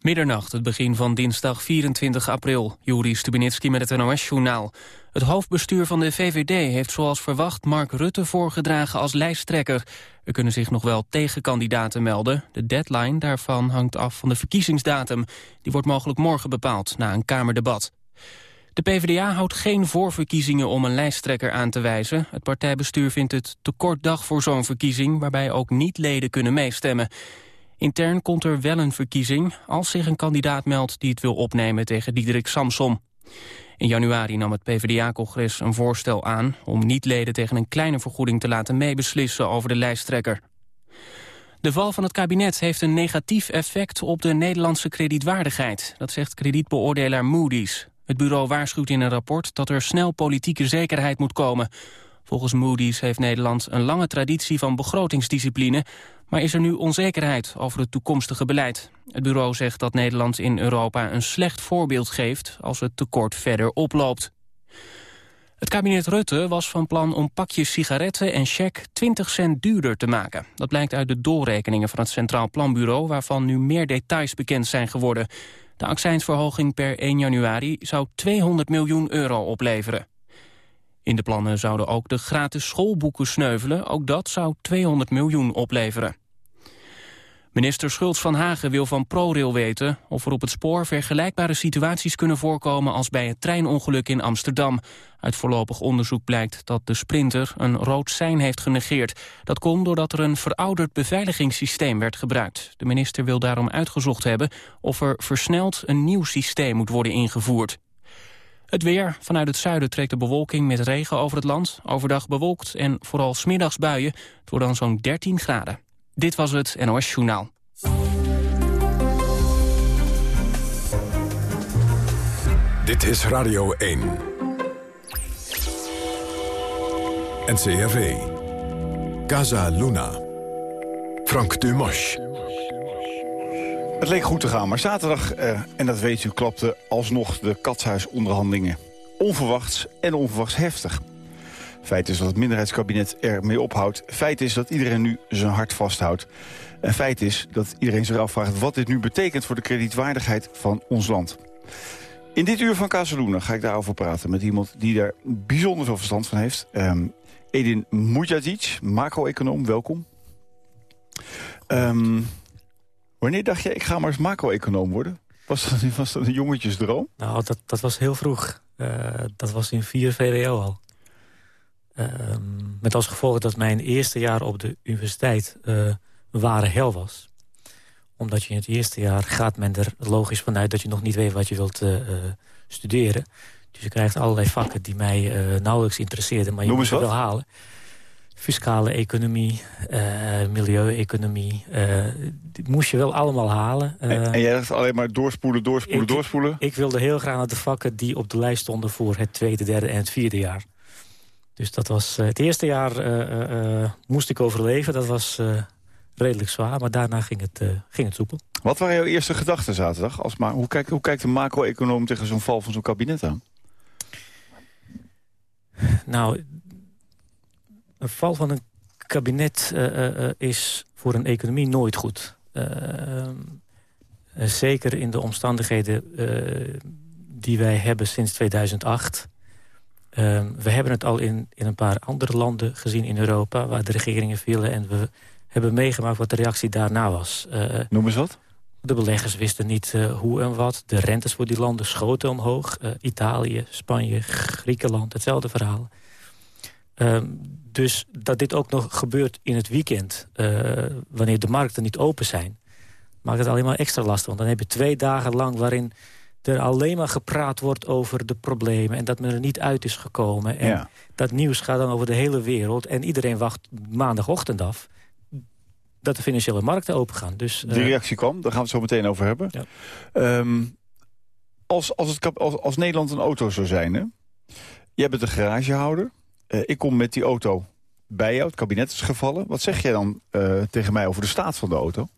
Middernacht, het begin van dinsdag 24 april. Juri Stubenitski met het NOS-journaal. Het hoofdbestuur van de VVD heeft zoals verwacht Mark Rutte voorgedragen als lijsttrekker. Er kunnen zich nog wel tegenkandidaten melden. De deadline daarvan hangt af van de verkiezingsdatum. Die wordt mogelijk morgen bepaald, na een Kamerdebat. De PvdA houdt geen voorverkiezingen om een lijsttrekker aan te wijzen. Het partijbestuur vindt het te kort dag voor zo'n verkiezing... waarbij ook niet-leden kunnen meestemmen. Intern komt er wel een verkiezing als zich een kandidaat meldt die het wil opnemen tegen Diederik Samsom. In januari nam het PvdA-congres een voorstel aan om niet-leden tegen een kleine vergoeding te laten meebeslissen over de lijsttrekker. De val van het kabinet heeft een negatief effect op de Nederlandse kredietwaardigheid. Dat zegt kredietbeoordelaar Moody's. Het bureau waarschuwt in een rapport dat er snel politieke zekerheid moet komen. Volgens Moody's heeft Nederland een lange traditie van begrotingsdiscipline... maar is er nu onzekerheid over het toekomstige beleid. Het bureau zegt dat Nederland in Europa een slecht voorbeeld geeft... als het tekort verder oploopt. Het kabinet Rutte was van plan om pakjes sigaretten en cheque 20 cent duurder te maken. Dat blijkt uit de doorrekeningen van het Centraal Planbureau... waarvan nu meer details bekend zijn geworden. De accijnsverhoging per 1 januari zou 200 miljoen euro opleveren. In de plannen zouden ook de gratis schoolboeken sneuvelen. Ook dat zou 200 miljoen opleveren. Minister Schultz van Hagen wil van ProRail weten of er op het spoor vergelijkbare situaties kunnen voorkomen als bij het treinongeluk in Amsterdam. Uit voorlopig onderzoek blijkt dat de sprinter een rood sein heeft genegeerd. Dat kon doordat er een verouderd beveiligingssysteem werd gebruikt. De minister wil daarom uitgezocht hebben of er versneld een nieuw systeem moet worden ingevoerd. Het weer. Vanuit het zuiden trekt de bewolking met regen over het land. Overdag bewolkt en vooral smiddags buien. Het wordt dan zo'n 13 graden. Dit was het NOS Journaal. Dit is Radio 1. NCRV. Casa Luna. Frank Dumas. Het leek goed te gaan, maar zaterdag, eh, en dat weet u, klapte alsnog de katshuisonderhandelingen. Onverwachts en onverwachts heftig. Feit is dat het minderheidskabinet ermee ophoudt. Feit is dat iedereen nu zijn hart vasthoudt. En feit is dat iedereen zich afvraagt wat dit nu betekent... voor de kredietwaardigheid van ons land. In dit uur van Casaluna ga ik daarover praten met iemand die daar bijzonder veel verstand van heeft. Um, Edin Mujadic, macro-econoom, welkom. Um, wanneer dacht je, ik ga maar eens macro-econoom worden? Was dat, was dat een jongetjesdroom? Nou, dat, dat was heel vroeg. Uh, dat was in 4 VWO al. Ehm, met als gevolg dat mijn eerste jaar op de universiteit uh, een ware hel was. Omdat je in het eerste jaar gaat men er logisch vanuit... dat je nog niet weet wat je wilt uh, studeren. Dus je krijgt allerlei vakken die mij nauwelijks interesseerden... maar je moet ze wel halen. Fiscale economie, milieueconomie. die moest je wel allemaal halen. En, en, jij dacht alleen maar doorspoelen, doorspoelen, ik, doorspoelen? Ik wilde heel graag naar de vakken die op de lijst stonden... voor het tweede, derde en het vierde jaar. Dus dat was uh, het eerste jaar uh, uh, moest ik overleven. Dat was redelijk zwaar, maar daarna ging het, ging het soepel. Wat waren jouw eerste gedachten zaterdag? Als hoe, kijkt, hoe kijkt de macro-econoom tegen zo'n val van zo'n kabinet aan? Nou, een val van een kabinet is voor een economie nooit goed. zeker in de omstandigheden die wij hebben sinds 2008... Um, we hebben het al in, in een paar andere landen gezien in Europa... waar de regeringen vielen en we hebben meegemaakt wat de reactie daarna was. Noem eens wat. De beleggers wisten niet uh, hoe en wat. De rentes voor die landen schoten omhoog. Uh, Italië, Spanje, Griekenland, hetzelfde verhaal. Um, dus dat dit ook nog gebeurt in het weekend... wanneer de markten niet open zijn... maakt het alleen maar extra lastig. Want dan heb je twee dagen lang waarin er alleen maar gepraat wordt over de problemen... en dat men er niet uit is gekomen. En dat nieuws gaat dan over de hele wereld... en iedereen wacht maandagochtend af dat de financiële markten open gaan. Dus, Die eh, reactie kwam, daar gaan we het zo meteen over hebben. Ja. Ehm, als, als, het, als, als Nederland een auto zou zijn... Hè? jij bent een garagehouder. Uh, ik kom met die auto bij jou, het kabinet is gevallen. Wat zeg jij dan uh, tegen mij over de staat van de auto?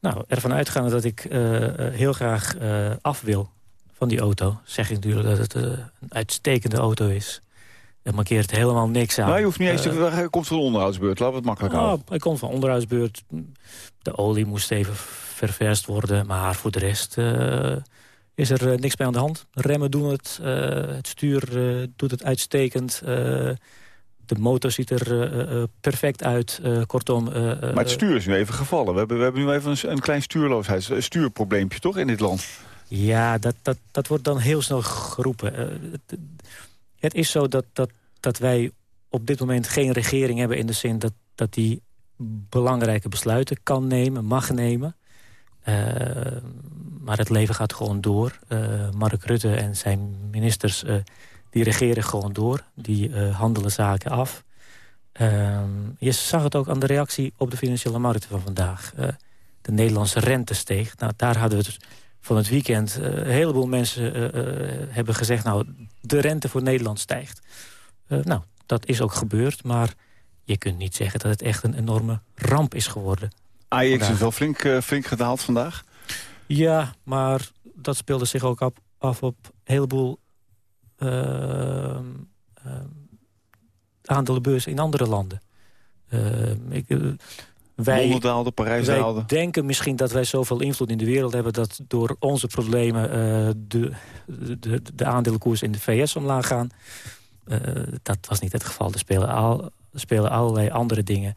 Nou, ervan uitgaande dat ik uh, heel graag uh, af wil van die auto... zeg ik natuurlijk dat het een uitstekende auto is. Er markeert helemaal niks aan. Nou, je hoeft niet eens te... Hij komt van de onderhoudsbeurt, laten we het makkelijk nou, houden. Hij komt van onderhoudsbeurt. De olie moest even ververst worden, maar voor de rest is er niks bij aan de hand. Remmen doen het, het stuur doet het uitstekend de motor ziet er uh, perfect uit. Uh, kortom... maar het stuur is nu even gevallen. We hebben, we hebben nu even een, een klein stuurloosheid, een stuurprobleempje toch in dit land? Ja, dat, dat, dat wordt dan heel snel geroepen. Het, het, is zo dat, dat, dat wij op dit moment geen regering hebben... in de zin dat, dat die belangrijke besluiten kan nemen, mag nemen. Maar het leven gaat gewoon door. Mark Rutte en zijn ministers die regeren gewoon door. Die uh, handelen zaken af. Ehm, je zag het ook aan de reactie op de financiële markten van vandaag. De Nederlandse rente steeg. Nou, daar hadden we het van het weekend... Uh, een heleboel mensen hebben gezegd... nou, de rente voor Nederland stijgt. nou, dat is ook gebeurd, maar je kunt niet zeggen... dat het echt een enorme ramp is geworden. AX is wel flink, flink gedaald vandaag. Ja, maar dat speelde zich ook af, af op een heleboel uh, aandelenbeurs in andere landen. Ehm, ik, uh, wij, daalde, Parijs wij daalde. denken misschien dat wij zoveel invloed in de wereld hebben... dat door onze problemen uh, de, de, de aandelenkoers in de VS omlaag gaan. Uh, dat was niet het geval. Er spelen, al, er spelen allerlei andere dingen.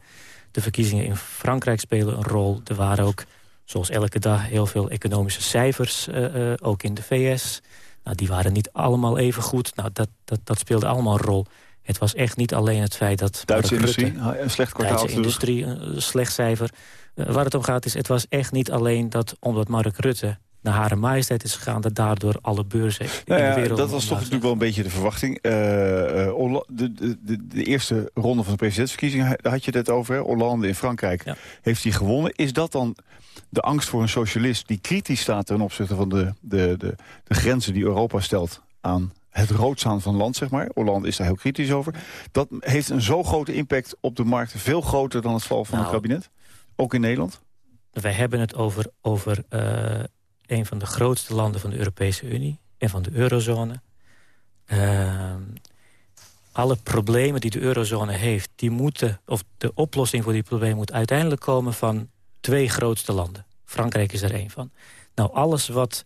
De verkiezingen in Frankrijk spelen een rol. Er waren ook, zoals elke dag, heel veel economische cijfers, uh, ook in de VS... Nou, die waren niet allemaal even goed. Nou, dat, dat, dat speelde allemaal een rol. Het was echt niet alleen het feit dat... Duitse industrie, een slecht kwartaal. Duitse industrie, een slecht cijfer. Uh, waar het om gaat is, het was echt niet alleen dat omdat Mark Rutte naar Hare Majesteit is gegaan... dat daardoor alle beurzen nou in ja, de wereld... Dat was toch natuurlijk wel een beetje de verwachting. Uh, de, de, de, de, eerste ronde van de presidentsverkiezingen, had je het over. Hè? Hollande in Frankrijk ja. heeft hij gewonnen. Is dat dan de angst voor een socialist die kritisch staat... ten opzichte van de, de, de, de grenzen die Europa stelt aan het roodstaan van land, zeg maar. Hollande is daar heel kritisch over. Dat heeft een zo grote impact op de markt. Veel groter dan het val van nou, het kabinet. Ook in Nederland. Wij hebben het over, over uh, een van de grootste landen van de Europese Unie. En van de eurozone. Uh, alle problemen die de eurozone heeft... Die moeten, of de oplossing voor die problemen moet uiteindelijk komen... van twee grootste landen. Frankrijk is er één van. Nou, alles wat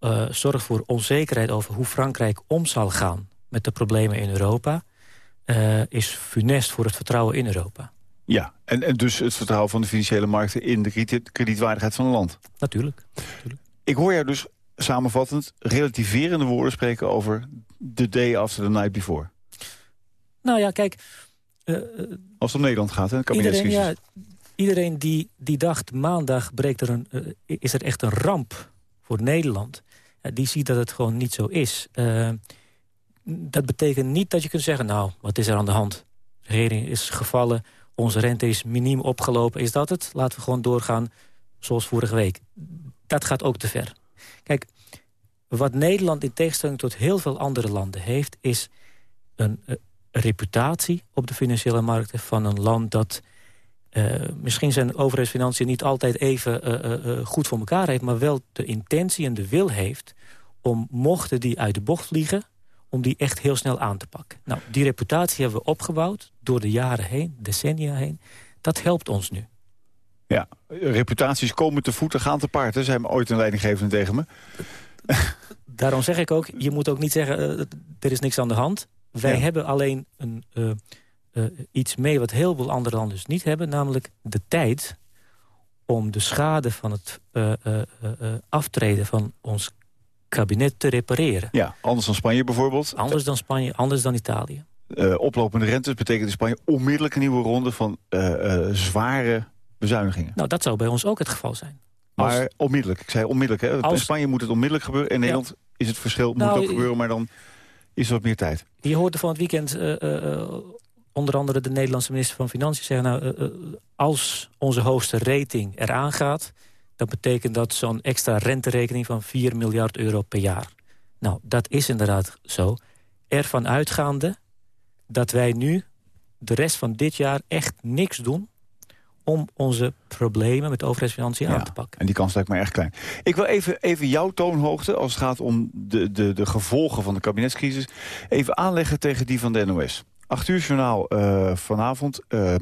uh, zorgt voor onzekerheid over hoe Frankrijk om zal gaan... met de problemen in Europa... Uh, is funest voor het vertrouwen in Europa. Ja, en, en dus het vertrouwen van de financiële markten... in de krediet, kredietwaardigheid van een land. Natuurlijk. Natuurlijk. Ik hoor jou dus samenvattend relativerende woorden spreken... over the day after the night before. Nou ja, kijk... Uh, Als het om Nederland gaat, hè, iedereen, ja, iedereen die, die dacht, maandag breekt er een, uh, is er echt een ramp voor Nederland... Die ziet dat het gewoon niet zo is. Dat betekent niet dat je kunt zeggen, nou, wat is er aan de hand? De regering is gevallen, onze rente is miniem opgelopen. Is dat het? Laten we gewoon doorgaan zoals vorige week. Dat gaat ook te ver. Kijk, wat Nederland in tegenstelling tot heel veel andere landen heeft... is een, een reputatie op de financiële markten van een land dat... Uh, misschien zijn overheidsfinanciën niet altijd even uh, goed voor elkaar heeft... maar wel de intentie en de wil heeft om, mochten die uit de bocht vliegen... om die echt heel snel aan te pakken. Nou, die reputatie hebben we opgebouwd door de jaren heen, decennia heen. Dat helpt ons nu. Ja, reputaties komen te voeten, gaan te paard. Hè? Zijn ooit een leidinggevende tegen me. Daarom zeg ik ook, je moet ook niet zeggen... er is niks aan de hand. Wij ja. hebben alleen een... Uh, iets mee wat heel veel andere landen dus niet hebben. Namelijk de tijd om de schade van het aftreden van ons kabinet te repareren. Ja, anders dan Spanje bijvoorbeeld. Anders dan Spanje, anders dan Italië. oplopende rentes betekent in Spanje onmiddellijk een nieuwe ronde van zware bezuinigingen. Nou, dat zou bij ons ook het geval zijn. Maar als, onmiddellijk, ik zei onmiddellijk. Hè? Als, in Spanje moet het onmiddellijk gebeuren. In Nederland ja. is het verschil, moet nou, ook gebeuren, maar dan is er wat meer tijd. Je hoorde van het weekend onder andere de Nederlandse minister van Financiën zeggen... nou, als onze hoogste rating eraan gaat... dan betekent dat zo'n extra renterekening van 4 miljard euro per jaar. Nou, dat is inderdaad zo. Ervan uitgaande dat wij nu de rest van dit jaar echt niks doen... om onze problemen met overheidsfinanciën aan te pakken. En die kans lijkt mij erg klein. Ik wil even, even jouw toonhoogte, als het gaat om de, de, de gevolgen van de kabinetscrisis... even aanleggen tegen die van de NOS. 8 uur journaal uh, vanavond... Uh,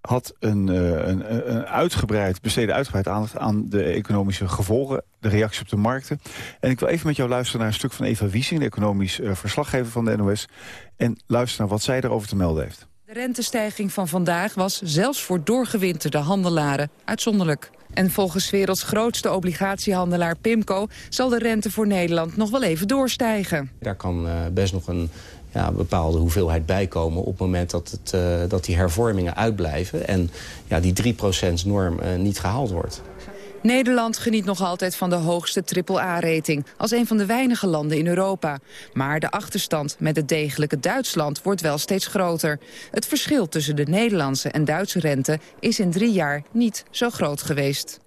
had een, uh, een, een, uitgebreid, besteedde uitgebreid aandacht aan de economische gevolgen, de reactie op de markten. En ik wil even met jou luisteren naar een stuk van Eva Wiesing, de economisch uh, verslaggever van de NOS. En luisteren naar wat zij erover te melden heeft. De rentestijging van vandaag was zelfs voor doorgewinterde handelaren uitzonderlijk. En volgens werelds grootste obligatiehandelaar Pimco... zal de rente voor Nederland nog wel even doorstijgen. Daar kan uh, best nog een ja, bepaalde hoeveelheid bijkomen... op het moment dat, het, uh, dat die hervormingen uitblijven... en ja, die 3%-norm uh, niet gehaald wordt. Nederland geniet nog altijd van de hoogste AAA-rating... als een van de weinige landen in Europa. Maar de achterstand met het degelijke Duitsland wordt wel steeds groter. Het verschil tussen de Nederlandse en Duitse rente... is in drie jaar niet zo groot geweest.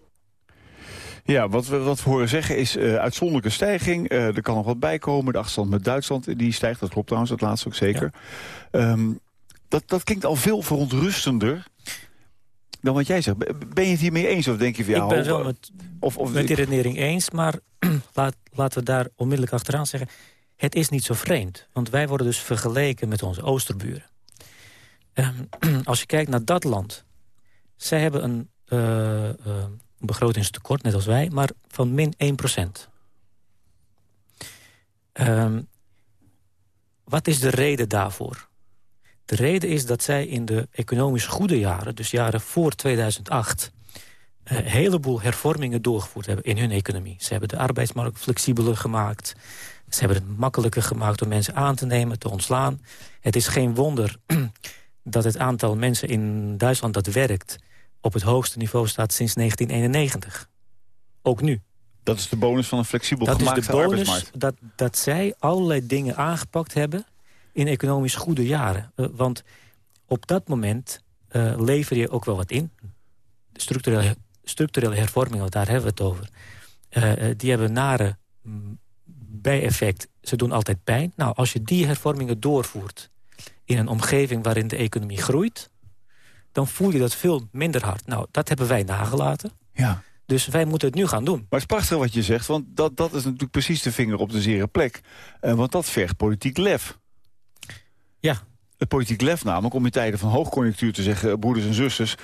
Ja, wat we, wat we horen zeggen is uh, uitzonderlijke stijging. Uh, er kan nog wat bijkomen. De achterstand met Duitsland die stijgt. Dat klopt trouwens, dat laatste ook zeker. Ja. Um, dat, dat klinkt al veel verontrustender dan wat jij zegt. Ben je het hiermee eens of denk je van ja... Ik ben wel met, of, of, met die redenering eens, maar laat, laten we daar onmiddellijk achteraan zeggen... het is niet zo vreemd, want wij worden dus vergeleken met onze oosterburen. Um, als je kijkt naar dat land, zij hebben een, uh, uh, een begrotingstekort, net als wij, maar van min 1 procent. Um, wat is de reden daarvoor? De reden is dat zij in de economisch goede jaren, dus jaren voor 2008... een heleboel hervormingen doorgevoerd hebben in hun economie. Ze hebben de arbeidsmarkt flexibeler gemaakt. Ze hebben het makkelijker gemaakt om mensen aan te nemen, te ontslaan. Het is geen wonder dat het aantal mensen in Duitsland dat werkt... op het hoogste niveau staat sinds 1991. Ook nu. Dat is de bonus van een flexibel dat gemaakte is de bonus arbeidsmarkt. Dat, dat zij allerlei dingen aangepakt hebben in economisch goede jaren. Uh, want op dat moment uh, lever je ook wel wat in. De structurele, structurele hervormingen, daar hebben we het over. Uh, die hebben nare bijeffect. Ze doen altijd pijn. Nou, als je die hervormingen doorvoert... in een omgeving waarin de economie groeit... dan voel je dat veel minder hard. Nou, dat hebben wij nagelaten. Ja. Dus wij moeten het nu gaan doen. Maar het is prachtig wat je zegt, want dat, dat is natuurlijk precies de vinger op de zere plek. Uh, want dat vergt politiek lef. Ja. Het politiek lef namelijk om in tijden van hoogconjunctuur te zeggen... broeders en zusters,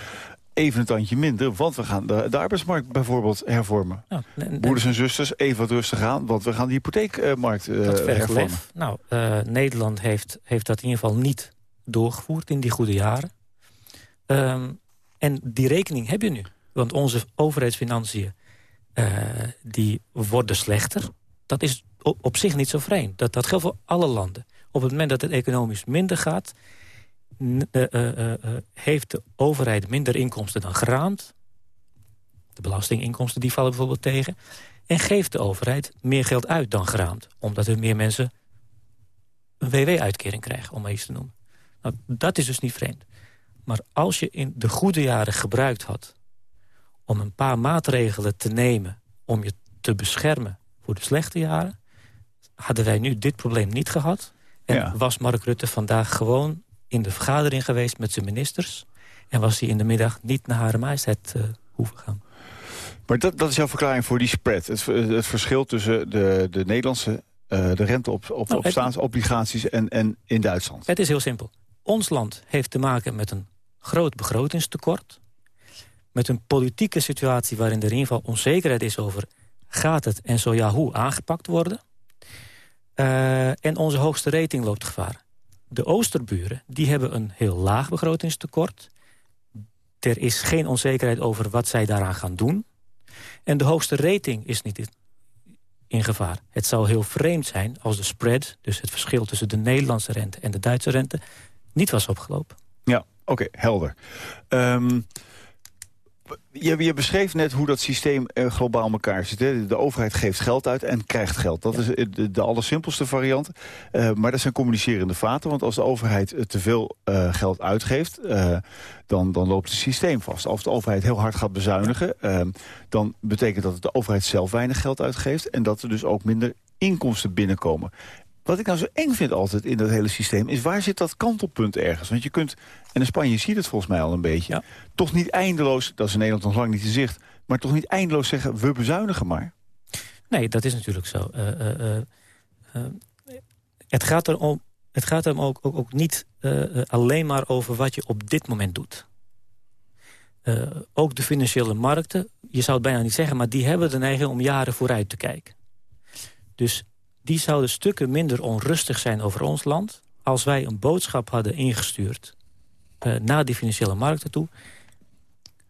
even een tandje minder... want we gaan de, de arbeidsmarkt bijvoorbeeld hervormen. Nou, broeders en zusters, even wat rustig aan... want we gaan de hypotheekmarkt uh, dat hervormen. Lef. Nou, uh, Nederland heeft, heeft dat in ieder geval niet doorgevoerd in die goede jaren. Um, en die rekening heb je nu. Want onze overheidsfinanciën uh, die worden slechter. Dat is op, zich niet zo vreemd. Dat, dat geldt voor alle landen. Op het moment dat het economisch minder gaat... Uh, uh, heeft de overheid minder inkomsten dan geraamd. De belastinginkomsten die vallen bijvoorbeeld tegen. En geeft de overheid meer geld uit dan geraamd. Omdat er meer mensen een WW-uitkering krijgen, om maar iets te noemen. Nou, dat is dus niet vreemd. Maar als je in de goede jaren gebruikt had... om een paar maatregelen te nemen om je te beschermen voor de slechte jaren... hadden wij nu dit probleem niet gehad. En ja. was Mark Rutte vandaag gewoon in de vergadering geweest met zijn ministers... en was hij in de middag niet naar Hare Majesteit uh, hoeven gaan. Maar dat, dat is jouw verklaring voor die spread. Het, het verschil tussen de, de Nederlandse uh, de rente op, op, nou, op staatsobligaties en, en in Duitsland. Het is heel simpel. Ons land heeft te maken met een groot begrotingstekort... met een politieke situatie waarin er in ieder geval onzekerheid is over... gaat het en zo ja, hoe aangepakt worden... Uh, en onze hoogste rating loopt gevaar. De Oosterburen die hebben een heel laag begrotingstekort. Er is geen onzekerheid over wat zij daaraan gaan doen. En de hoogste rating is niet in gevaar. Het zou heel vreemd zijn als de spread... dus het verschil tussen de Nederlandse rente en de Duitse rente... niet was opgelopen. Oké, okay, helder. Um, je, je, beschreef net hoe dat systeem uh, globaal elkaar zit. Hè? De overheid geeft geld uit en krijgt geld. Dat is de, de allersimpelste variant. Uh, maar dat zijn communicerende vaten. Want als de overheid te veel geld uitgeeft... dan, dan loopt het systeem vast. Als de overheid heel hard gaat bezuinigen... dan betekent dat de overheid zelf weinig geld uitgeeft... en dat er dus ook minder inkomsten binnenkomen. Wat ik nou zo eng vind altijd in dat hele systeem... is waar zit dat kantelpunt ergens? Want je kunt, en in Spanje ziet het volgens mij al een beetje... toch niet eindeloos, dat is in Nederland nog lang niet te zicht... maar toch niet eindeloos zeggen, we bezuinigen maar. Nee, dat is natuurlijk zo. Uh, uh, het gaat erom het gaat hem ook, ook, ook niet alleen maar over wat je op dit moment doet. ook de financiële markten, je zou het bijna niet zeggen... maar die hebben de neiging om jaren vooruit te kijken. Dus die zouden stukken minder onrustig zijn over ons land... als wij een boodschap hadden ingestuurd uh, naar die financiële markten toe.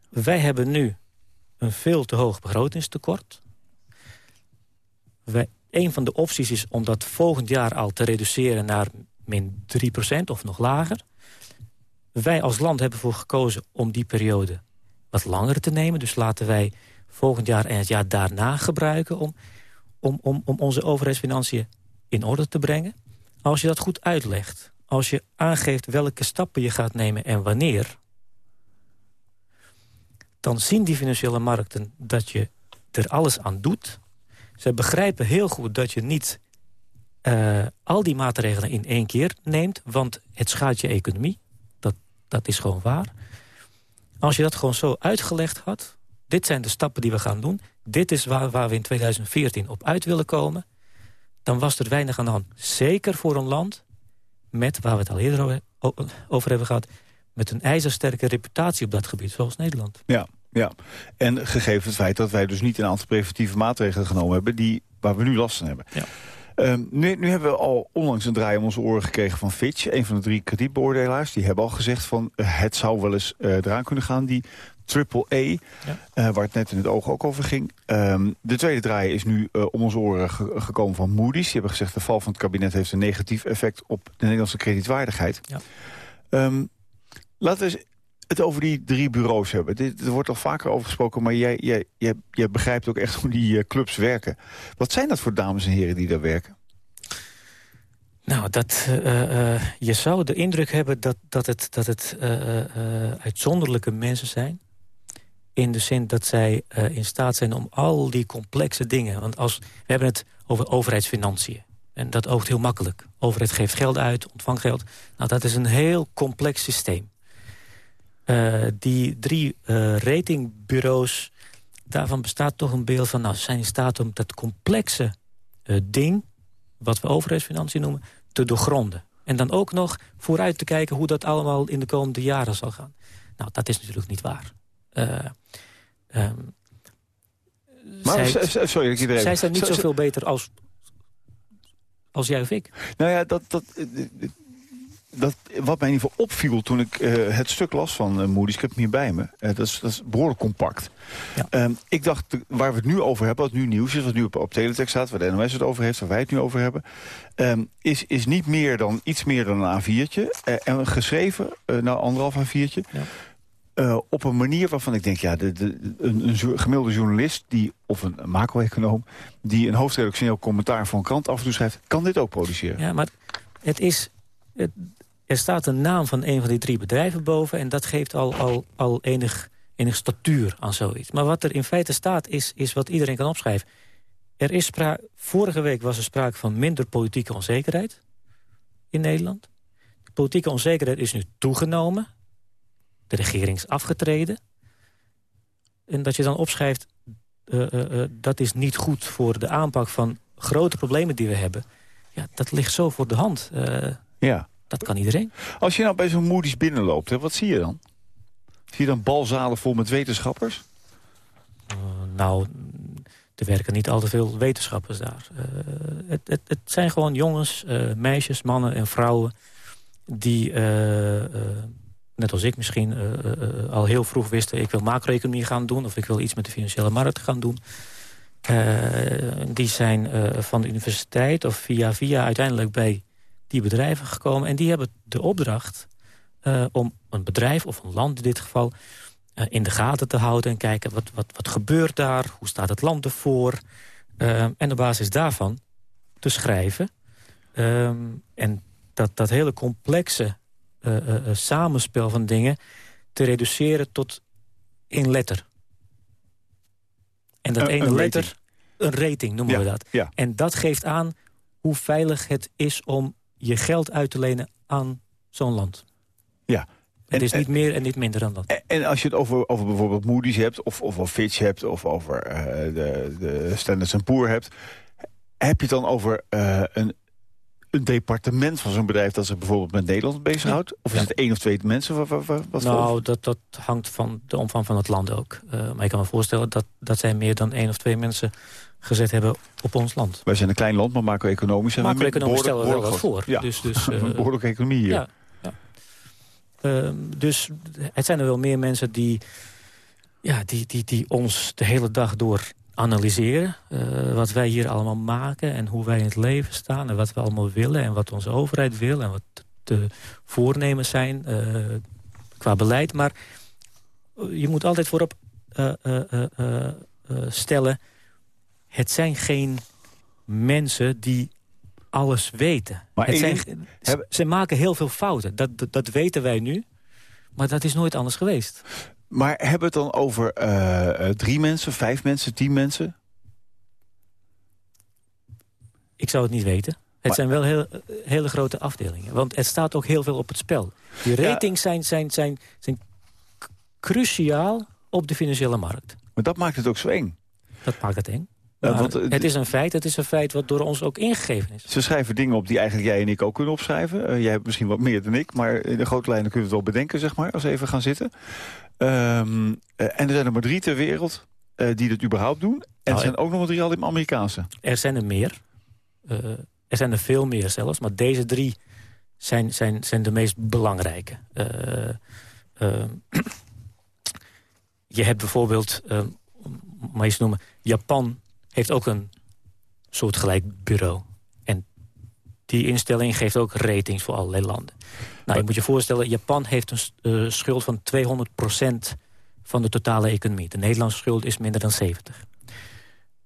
Wij hebben nu een veel te hoog begrotingstekort. Wij, een van de opties is om dat volgend jaar al te reduceren naar min 3% of nog lager. Wij als land hebben ervoor gekozen om die periode wat langer te nemen. Dus laten wij volgend jaar en het jaar daarna gebruiken... om om, om, om onze overheidsfinanciën in orde te brengen. Als je dat goed uitlegt, als je aangeeft welke stappen je gaat nemen en wanneer... dan zien die financiële markten dat je er alles aan doet. Ze begrijpen heel goed dat je niet uh, al die maatregelen in één keer neemt... want het schaadt je economie. Dat, dat is gewoon waar. Als je dat gewoon zo uitgelegd had... dit zijn de stappen die we gaan doen dit is waar, waar we in 2014 op uit willen komen... dan was er weinig aan de hand. Zeker voor een land met, waar we het al eerder over hebben gehad... met een ijzersterke reputatie op dat gebied, zoals Nederland. Ja, ja. En gegeven het feit dat wij dus niet een aantal preventieve maatregelen genomen hebben... Die, waar we nu last van hebben. Ja. Um, nu, nu, hebben we al onlangs een draai om onze oren gekregen van Fitch. Een van de drie kredietbeoordelaars. Die hebben al gezegd van uh, het zou wel eens uh, eraan kunnen gaan. Die triple E, ja. waar het net in het oog ook over ging. Um, de tweede draai is nu uh, om onze oren ge gekomen van Moody's. Die hebben gezegd de val van het kabinet heeft een negatief effect op de Nederlandse kredietwaardigheid. Ja. Um, laten we eens het over die drie bureaus hebben. Dit, er wordt al vaker over gesproken, maar jij, jij, jij, jij begrijpt ook echt hoe die uh, clubs werken. Wat zijn dat voor dames en heren die daar werken? Nou, dat, uh, uh, je zou de indruk hebben dat, dat het, dat het uitzonderlijke mensen zijn in de zin dat zij uh, in staat zijn om al die complexe dingen... want als, we hebben het over overheidsfinanciën. En dat oogt heel makkelijk. Overheid geeft geld uit, ontvangt geld. Nou, dat is een heel complex systeem. Uh, die drie uh, ratingbureaus, daarvan bestaat toch een beeld van... nou, ze zijn in staat om dat complexe ding, wat we overheidsfinanciën noemen... te doorgronden. En dan ook nog vooruit te kijken hoe dat allemaal in de komende jaren zal gaan. Nou, dat is natuurlijk niet waar. Uh, maar, zij, sorry, ik iedereen... Zij zijn niet zoveel beter als, als jij of ik. Nou ja, dat, dat, dat, wat mij in ieder geval opviel toen ik uh, het stuk las van uh, Moody's, ik heb hem hier bij me, uh, dat, is, dat is behoorlijk compact. Ja. Um, ik dacht, waar we het nu over hebben, wat nu nieuws is, wat nu op, op teletext staat, waar de NOS het over heeft, waar wij het nu over hebben, um, is, is niet meer dan, iets meer dan een A4'tje, en geschreven, nou anderhalf A4'tje, ja. Uh, op een manier waarvan ik denk, ja, de, een, een, gemiddelde journalist... Die, of een macro-econoom... die een hoofdredactioneel commentaar voor een krant af en toe schrijft... kan dit ook produceren. Ja, maar het is... Het, er staat een naam van een van die drie bedrijven boven... en dat geeft al, al, al enig, enig statuur aan zoiets. Maar wat er in feite staat, is, is wat iedereen kan opschrijven. Er is vorige week was er sprake van minder politieke onzekerheid in Nederland. De politieke onzekerheid is nu toegenomen de regering is afgetreden. En dat je dan opschrijft, uh, uh, dat is niet goed voor de aanpak van grote problemen die we hebben. Ja, dat ligt zo voor de hand. ja. Dat kan iedereen. Als je nou bij zo'n Moody's binnenloopt, hè, wat zie je dan? Zie je dan balzalen vol met wetenschappers? nou, er werken niet al te veel wetenschappers daar. Het, het, het, zijn gewoon jongens, meisjes, mannen en vrouwen... die net als ik misschien, uh, uh, al heel vroeg wisten... ik wil macro-economie gaan doen of ik wil iets met de financiële markt gaan doen. die zijn van de universiteit of via via uiteindelijk bij die bedrijven gekomen. En die hebben de opdracht om een bedrijf of een land in dit geval... in de gaten te houden en kijken wat, wat, wat gebeurt daar, hoe staat het land ervoor... en op basis daarvan te schrijven. Um, en dat, dat hele complexe samenspel van dingen... te reduceren tot één letter. En dat ene letter, een rating noemen we dat. Ja. En dat geeft aan hoe veilig het is om je geld uit te lenen aan zo'n land. Ja. Het is niet meer en niet minder dan dat. En, en als je het over, over bijvoorbeeld Moody's hebt... of, of over Fitch hebt, of over uh, de, de Standard Poor hebt... heb je het dan over uh, een, een departement van zo'n bedrijf... dat zich bijvoorbeeld met Nederland bezighoudt? Of is het één of twee mensen? Wat, wat, wat nou, dat, dat hangt van de omvang van het land ook. Uh, maar ik kan me voorstellen dat, dat zij meer dan één of twee mensen gezet hebben op ons land. Wij zijn een klein land, maar macro-economisch... Macro-economisch stellen we wel wat voor. Ja. Dus, dus, uh, een behoorlijke economie hier. Ja, ja. Uh, dus het zijn er wel meer mensen die, ja, die, die, die ons de hele dag door analyseren. Uh, wat wij hier allemaal maken en hoe wij in het leven staan... en wat we allemaal willen en wat onze overheid wil... en wat de voornemens zijn uh, qua beleid. Maar je moet altijd voorop stellen het zijn geen mensen die alles weten. Maar het zijn, heb... Ze maken heel veel fouten. Dat, dat, dat, weten wij nu. Maar dat is nooit anders geweest. Maar hebben we het dan over uh, drie mensen, vijf mensen, tien mensen? Ik zou het niet weten. Het zijn wel heel, hele grote afdelingen. Want er staat ook heel veel op het spel. Die ratings ja. zijn, zijn, zijn, zijn cruciaal op de financiële markt. Maar dat maakt het ook zo eng. Dat maakt het eng. Ja, want, het is een feit, het is een feit wat door ons ook ingegeven is. Ze schrijven dingen op die eigenlijk jij en ik ook kunnen opschrijven. Uh, jij hebt misschien wat meer dan ik, maar in de grote lijnen kunnen we het wel bedenken, zeg maar, als we even gaan zitten. Um, uh, en er zijn er maar drie ter wereld uh, die dat überhaupt doen. En nou, er zijn ook nog maar drie al in Amerikaanse. Er zijn er meer. er zijn er veel meer zelfs, maar deze drie zijn, zijn, zijn de meest belangrijke. je hebt bijvoorbeeld, maar eens noemen, Japan heeft ook een soortgelijk bureau. En die instelling geeft ook ratings voor allerlei landen. Nou, je moet je voorstellen, Japan heeft een uh, schuld van 200% van de totale economie. De Nederlandse schuld is minder dan 70.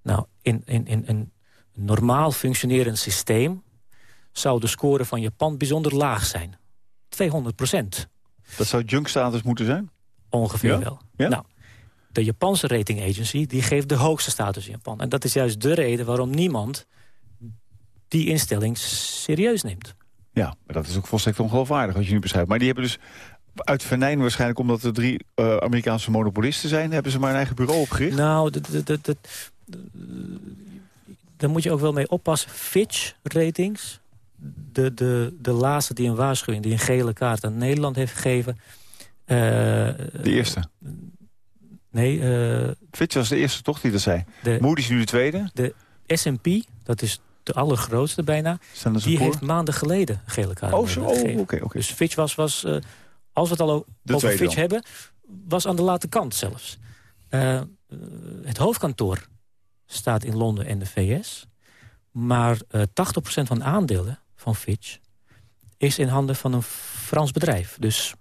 Nou, in, in, in een normaal functionerend systeem... zou de score van Japan bijzonder laag zijn. 200% Dat zou junk-status moeten zijn? Ongeveer ja? wel. Ja? Nou, de Japanse rating agency die geeft de hoogste status in Japan. En dat is juist de reden waarom niemand die instelling serieus neemt. Ja, maar dat is ook volstrekt ongeloofwaardig wat je nu beschrijft. Maar die hebben dus uit venijn waarschijnlijk omdat er drie uh, Amerikaanse monopolisten zijn... hebben ze maar een eigen bureau opgericht? Nou, daar moet je ook wel mee oppassen. Fitch ratings, de, de, de laatste die een waarschuwing... die een gele kaart aan Nederland heeft gegeven... Uh, de eerste? Nee. Uh, Fitch was de eerste toch die dat zei? De, Moody's nu de tweede? De S&P, dat is de allergrootste bijna, die heeft maanden geleden een gele kaart Oh, zo, oh, oké. Okay, okay. Dus Fitch was, was uh, als we het al over Fitch dan. hebben, was aan de late kant zelfs. Uh, het hoofdkantoor staat in Londen en de VS. Maar 80% van de aandelen van Fitch is in handen van een Frans bedrijf. Dus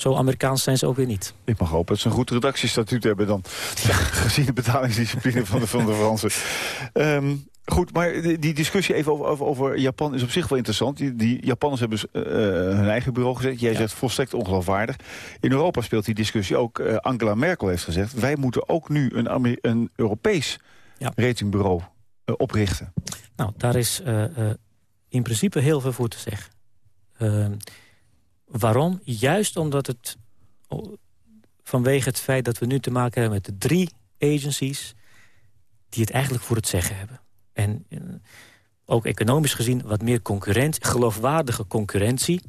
zo Amerikaans zijn ze ook weer niet. Ik mag hopen dat ze een goed redactiestatuut hebben dan. gezien de betalingsdiscipline van de, van de Fransen. Um, goed, maar die discussie even over, over, over, Japan is op zich wel interessant. Die, die Japanners hebben uh, hun eigen bureau gezet. Jij ja. zegt volstrekt ongeloofwaardig. In Europa speelt die discussie ook. Uh, Angela Merkel heeft gezegd... wij moeten ook nu een, Amer een Europees ja. ratingbureau uh, oprichten. Nou, daar is in principe heel veel voor te zeggen. Waarom? Juist omdat het vanwege het feit dat we nu te maken hebben met de drie agencies... die het eigenlijk voor het zeggen hebben. En uh, ook economisch gezien wat meer concurrentie, geloofwaardige concurrentie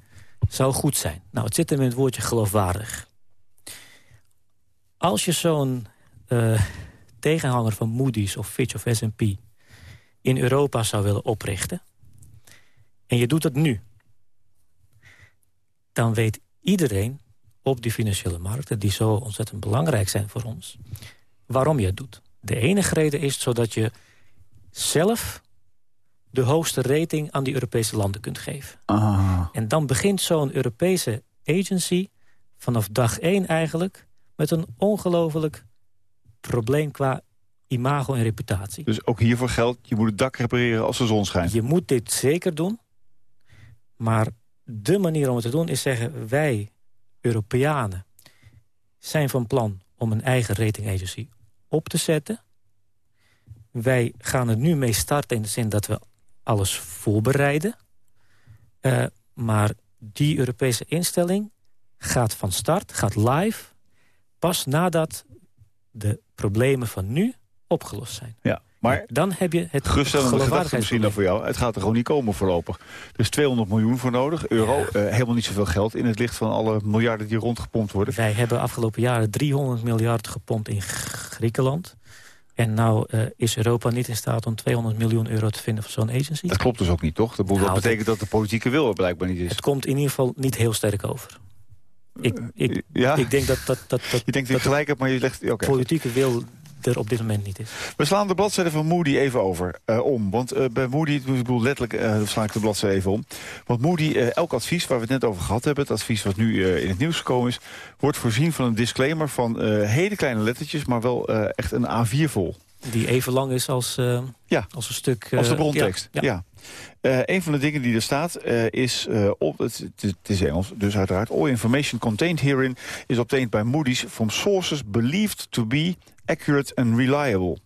zou goed zijn. Nou, het zit hem in het woordje geloofwaardig. Als je zo'n uh, tegenhanger van Moody's of Fitch of S&P in Europa zou willen oprichten... en je doet dat nu dan weet iedereen op die financiële markten... die zo ontzettend belangrijk zijn voor ons, waarom je het doet. De enige reden is zodat je zelf de hoogste rating aan die Europese landen kunt geven. Ah. En dan begint zo'n Europese agency vanaf dag één eigenlijk... met een ongelooflijk probleem qua imago en reputatie. Dus ook hiervoor geldt, je moet het dak repareren als de zon schijnt. Je moet dit zeker doen. Maar de manier om het te doen is zeggen... wij, Europeanen, zijn van plan om een eigen rating agency op te zetten. wij gaan er nu mee starten in de zin dat we alles voorbereiden. Uh, maar die Europese instelling gaat van start, gaat live... pas nadat de problemen van nu opgelost zijn. Ja, maar dan heb je het gedachte misschien dan voor jou. Het gaat er gewoon niet komen voorlopig. Is 200 miljoen voor nodig, euro. Ja. Uh, helemaal niet zoveel geld in het licht van alle miljarden die rondgepompt worden. Wij hebben afgelopen jaren 300 miljard gepompt in Griekenland. En nou uh, is Europa niet in staat om 200 miljoen euro te vinden voor zo'n agency. Dat klopt dus ook niet, toch? Dat, nou, betekent dat de politieke wil er blijkbaar niet is. Het komt in ieder geval niet heel sterk over. Ik, ik, ja? ik denk dat... dat, dat, dat je denkt dat je gelijk hebt, maar je legt... Okay. Politieke wil er op dit moment niet is. We slaan de bladzijde van Moody even over, uh, om. Want uh, bij Moody, ik bedoel letterlijk, uh, sla ik de bladzijde even om. Want Moody, elk advies waar we het net over gehad hebben... het advies wat nu in het nieuws gekomen is... wordt voorzien van een disclaimer van hele kleine lettertjes... maar wel echt een A4 vol. Die even lang is als, ja. als een stuk... als de brontekst, ja. ja. Uh, een van de dingen die er staat uh, is, uh, op, het, het, is Engels, dus uiteraard... all information contained herein is obtained by Moody's... from sources believed to be accurate and reliable.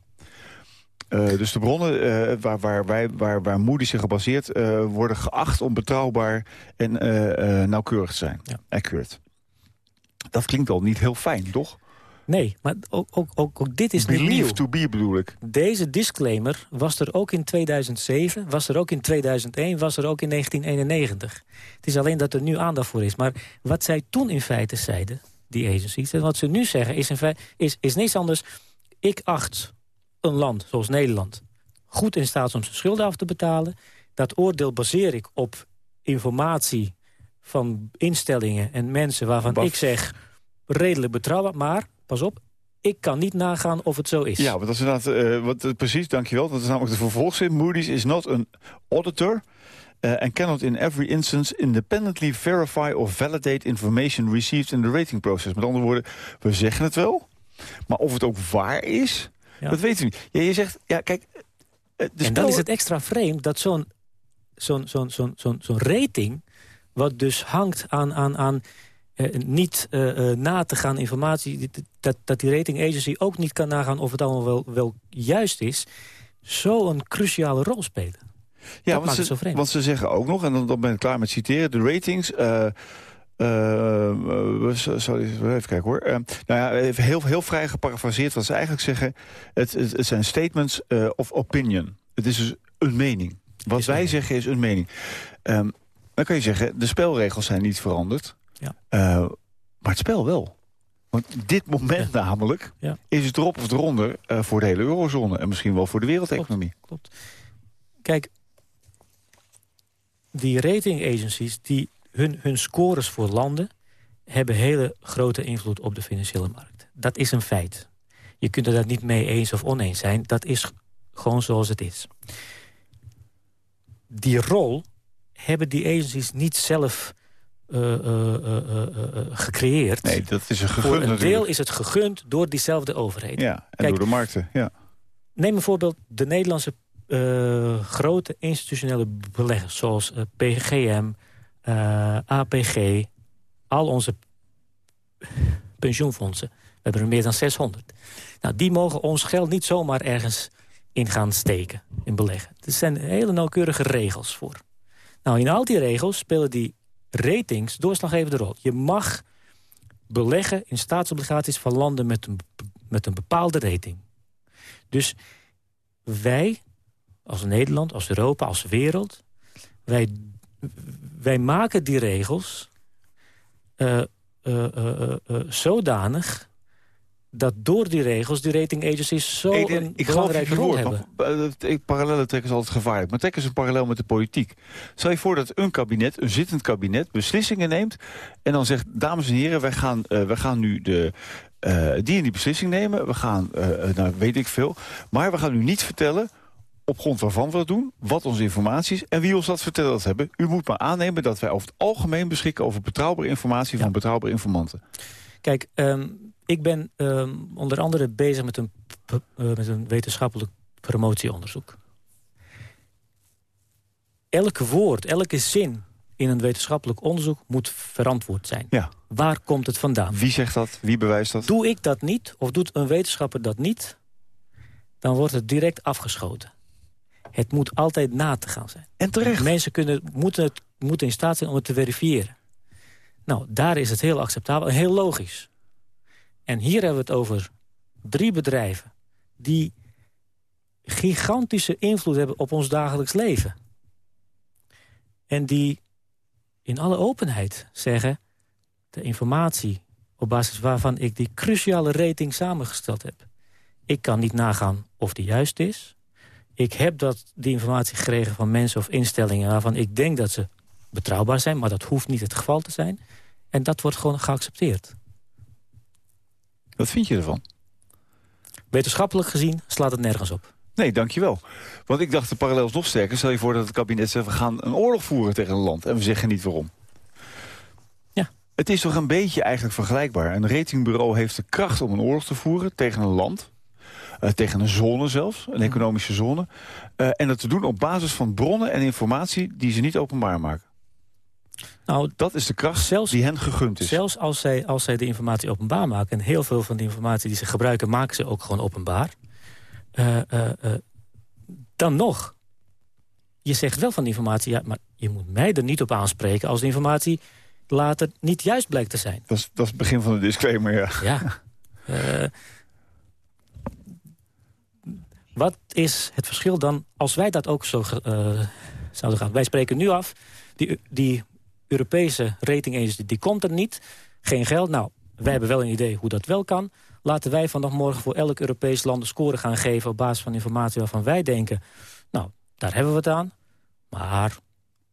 dus de bronnen waar, waar, wij, waar, waar Moody's zich gebaseerd worden geacht om betrouwbaar en nauwkeurig te zijn. Ja. Accurate. Dat klinkt al niet heel fijn, toch? Nee, maar ook, ook, ook, ook dit is Believe niet nieuw. to be bedoel ik. Deze disclaimer was er ook in 2007, was er ook in 2001, was er ook in 1991. Het is alleen dat er nu aandacht voor is. Maar wat zij toen in feite zeiden, die agencies... en wat ze nu zeggen, is, in feite, is, is niets anders. Ik acht een land, zoals Nederland, goed in staat om zijn schulden af te betalen. Dat oordeel baseer ik op informatie van instellingen en mensen... waarvan ik zeg redelijk betrouwbaar, maar pas op, ik kan niet nagaan of het zo is. Ja, want dat is inderdaad, uh, wat, uh, precies, dankjewel. Dat is namelijk de vervolgzin. Moody's is not an auditor... Uh, and cannot in every instance independently verify or validate information received in the rating process. Met andere woorden, we zeggen het wel, maar of het ook waar is, ja. dat weten we niet. Ja, je zegt, ja kijk... en dan is het extra vreemd dat zo'n zo'n zo'n zo'n zo'n rating... wat dus hangt aan, aan, aan niet uh, na te gaan informatie... Dat, dat die rating agency ook niet kan nagaan of het allemaal wel, wel juist is... zo'n cruciale rol spelen. Ja, want ze, want ze, zeggen ook nog, en dan, dan ben ik klaar met citeren... de ratings... sorry, even kijken hoor. Uh, nou ja, even heel, heel vrij geparafraseerd wat ze eigenlijk zeggen. Het, het, zijn statements of opinion. Het is dus een mening. Wat wij zeggen is een mening. Um, dan kan je zeggen, de spelregels zijn niet veranderd. Ja. Uh, maar het spel wel. Want dit moment namelijk ja. is het erop of eronder uh, voor de hele eurozone. En misschien wel voor de wereldeconomie. Klopt, klopt. Kijk, die rating agencies, die, hun, hun scores voor landen... hebben hele grote invloed op de financiële markt. Dat is een feit. Je kunt er daar niet mee eens of oneens zijn. Dat is gewoon zoals het is. Die rol hebben die agencies niet zelf uh, uh, gecreëerd. Nee, dat is een gegund Voor een deel is het gegund door diezelfde overheden. Ja, en Kijk, door de markten, ja. Neem bijvoorbeeld de Nederlandse grote institutionele beleggers... zoals PGM, APG, al onze pensioenfondsen. We hebben er meer dan 600. Nou, die mogen ons geld niet zomaar ergens in gaan steken, in beleggen. Er zijn hele nauwkeurige regels voor. Nou, in al die regels spelen die ratings doorslaggevende rol. Je mag beleggen in staatsobligaties van landen met een, met een bepaalde rating. Dus wij, als Nederland, als Europa, als wereld... wij, wij maken die regels uh, uh, zodanig dat door die regels die rating agencies zo ik, een ik belangrijke rol hebben. Eh, parallellen trekken is altijd gevaarlijk. Maar trek eens een parallel met de politiek. Stel je voor dat een kabinet, een zittend kabinet, beslissingen neemt... en dan zegt, dames en heren, wij gaan, uh, wij gaan nu de, uh, die en die beslissing nemen. We gaan, uh, nou weet ik veel. Maar we gaan u niet vertellen op grond waarvan we dat doen, wat onze informatie is... en wie ons dat verteld hebben. U moet maar aannemen dat wij over het algemeen beschikken... over betrouwbare informatie van betrouwbare informanten. Kijk, um, ik ben ehm, onder andere bezig met een, uh, met een wetenschappelijk promotieonderzoek. Elke woord, elke zin in een wetenschappelijk onderzoek moet verantwoord zijn. Ja. Waar komt het vandaan? Wie zegt dat? Wie bewijst dat? Doe ik dat niet, of doet een wetenschapper dat niet... dan wordt het direct afgeschoten. Het moet altijd na te gaan zijn. En terecht. Mensen kunnen, moeten, het, moeten in staat zijn om het te verifiëren. Nou, daar is het heel acceptabel en heel logisch. En hier hebben we het over drie bedrijven... die gigantische invloed hebben op ons dagelijks leven. En die in alle openheid zeggen... de informatie op basis waarvan ik die cruciale rating samengesteld heb... ik kan niet nagaan of die juist is. Ik heb dat, die informatie gekregen van mensen of instellingen... waarvan ik denk dat ze betrouwbaar zijn, maar dat hoeft niet het geval te zijn. En dat wordt gewoon geaccepteerd. Wat vind je ervan? Wetenschappelijk gezien slaat het nergens op. Nee, dankjewel. Want ik dacht de parallel is nog sterker. Stel je voor dat het kabinet zegt... we gaan een oorlog voeren tegen een land. En we zeggen niet waarom. Ja. Het is toch een beetje eigenlijk vergelijkbaar. Een ratingbureau heeft de kracht om een oorlog te voeren tegen een land. Uh, tegen een zone zelfs, een economische zone. Uh, en dat te doen op basis van bronnen en informatie die ze niet openbaar maken. Nou, dat is de kracht zelfs, die hen gegund is. Zelfs als zij, als zij de informatie openbaar maken... en heel veel van die informatie die ze gebruiken... maken ze ook gewoon openbaar. Uh, dan nog. Je zegt wel van die informatie... ja, maar je moet mij er niet op aanspreken... als de informatie later niet juist blijkt te zijn. Dat is, dat is het begin van de disclaimer, ja. Ja. Wat is het verschil dan als wij dat ook zo zouden gaan? Wij spreken nu af, die, die Europese rating agency die komt er niet. Geen geld. Nou, wij hebben wel een idee hoe dat wel kan. Laten wij vanaf morgen voor elk Europees land een score gaan geven... op basis van informatie waarvan wij denken... nou, daar hebben we het aan. Maar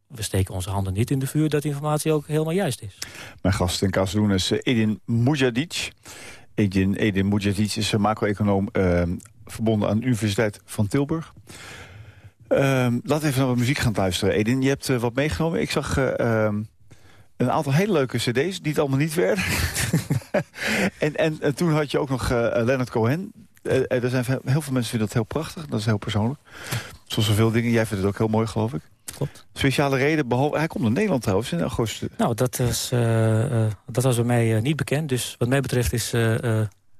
we steken onze handen niet in de vuur... dat die informatie ook helemaal juist is. Mijn gast in Kazeloen is Edin Mujadic. Edin, Edin Mujadic is een macro-econoom... Uh, verbonden aan de Universiteit van Tilburg. Uh, laten we even naar wat muziek gaan luisteren. Edin, je hebt uh, wat meegenomen. Ik zag uh, een aantal hele leuke cd's die het allemaal niet werden. en, en, en, toen had je ook nog Leonard Cohen. er zijn heel veel mensen vinden dat heel prachtig. Dat is heel persoonlijk. Zoals zoveel dingen. Jij vindt het ook heel mooi, geloof ik. Klopt. Speciale reden, behalve... Hij komt naar Nederland trouwens in augustus. Nou, dat, is, dat was bij mij niet bekend. Dus wat mij betreft is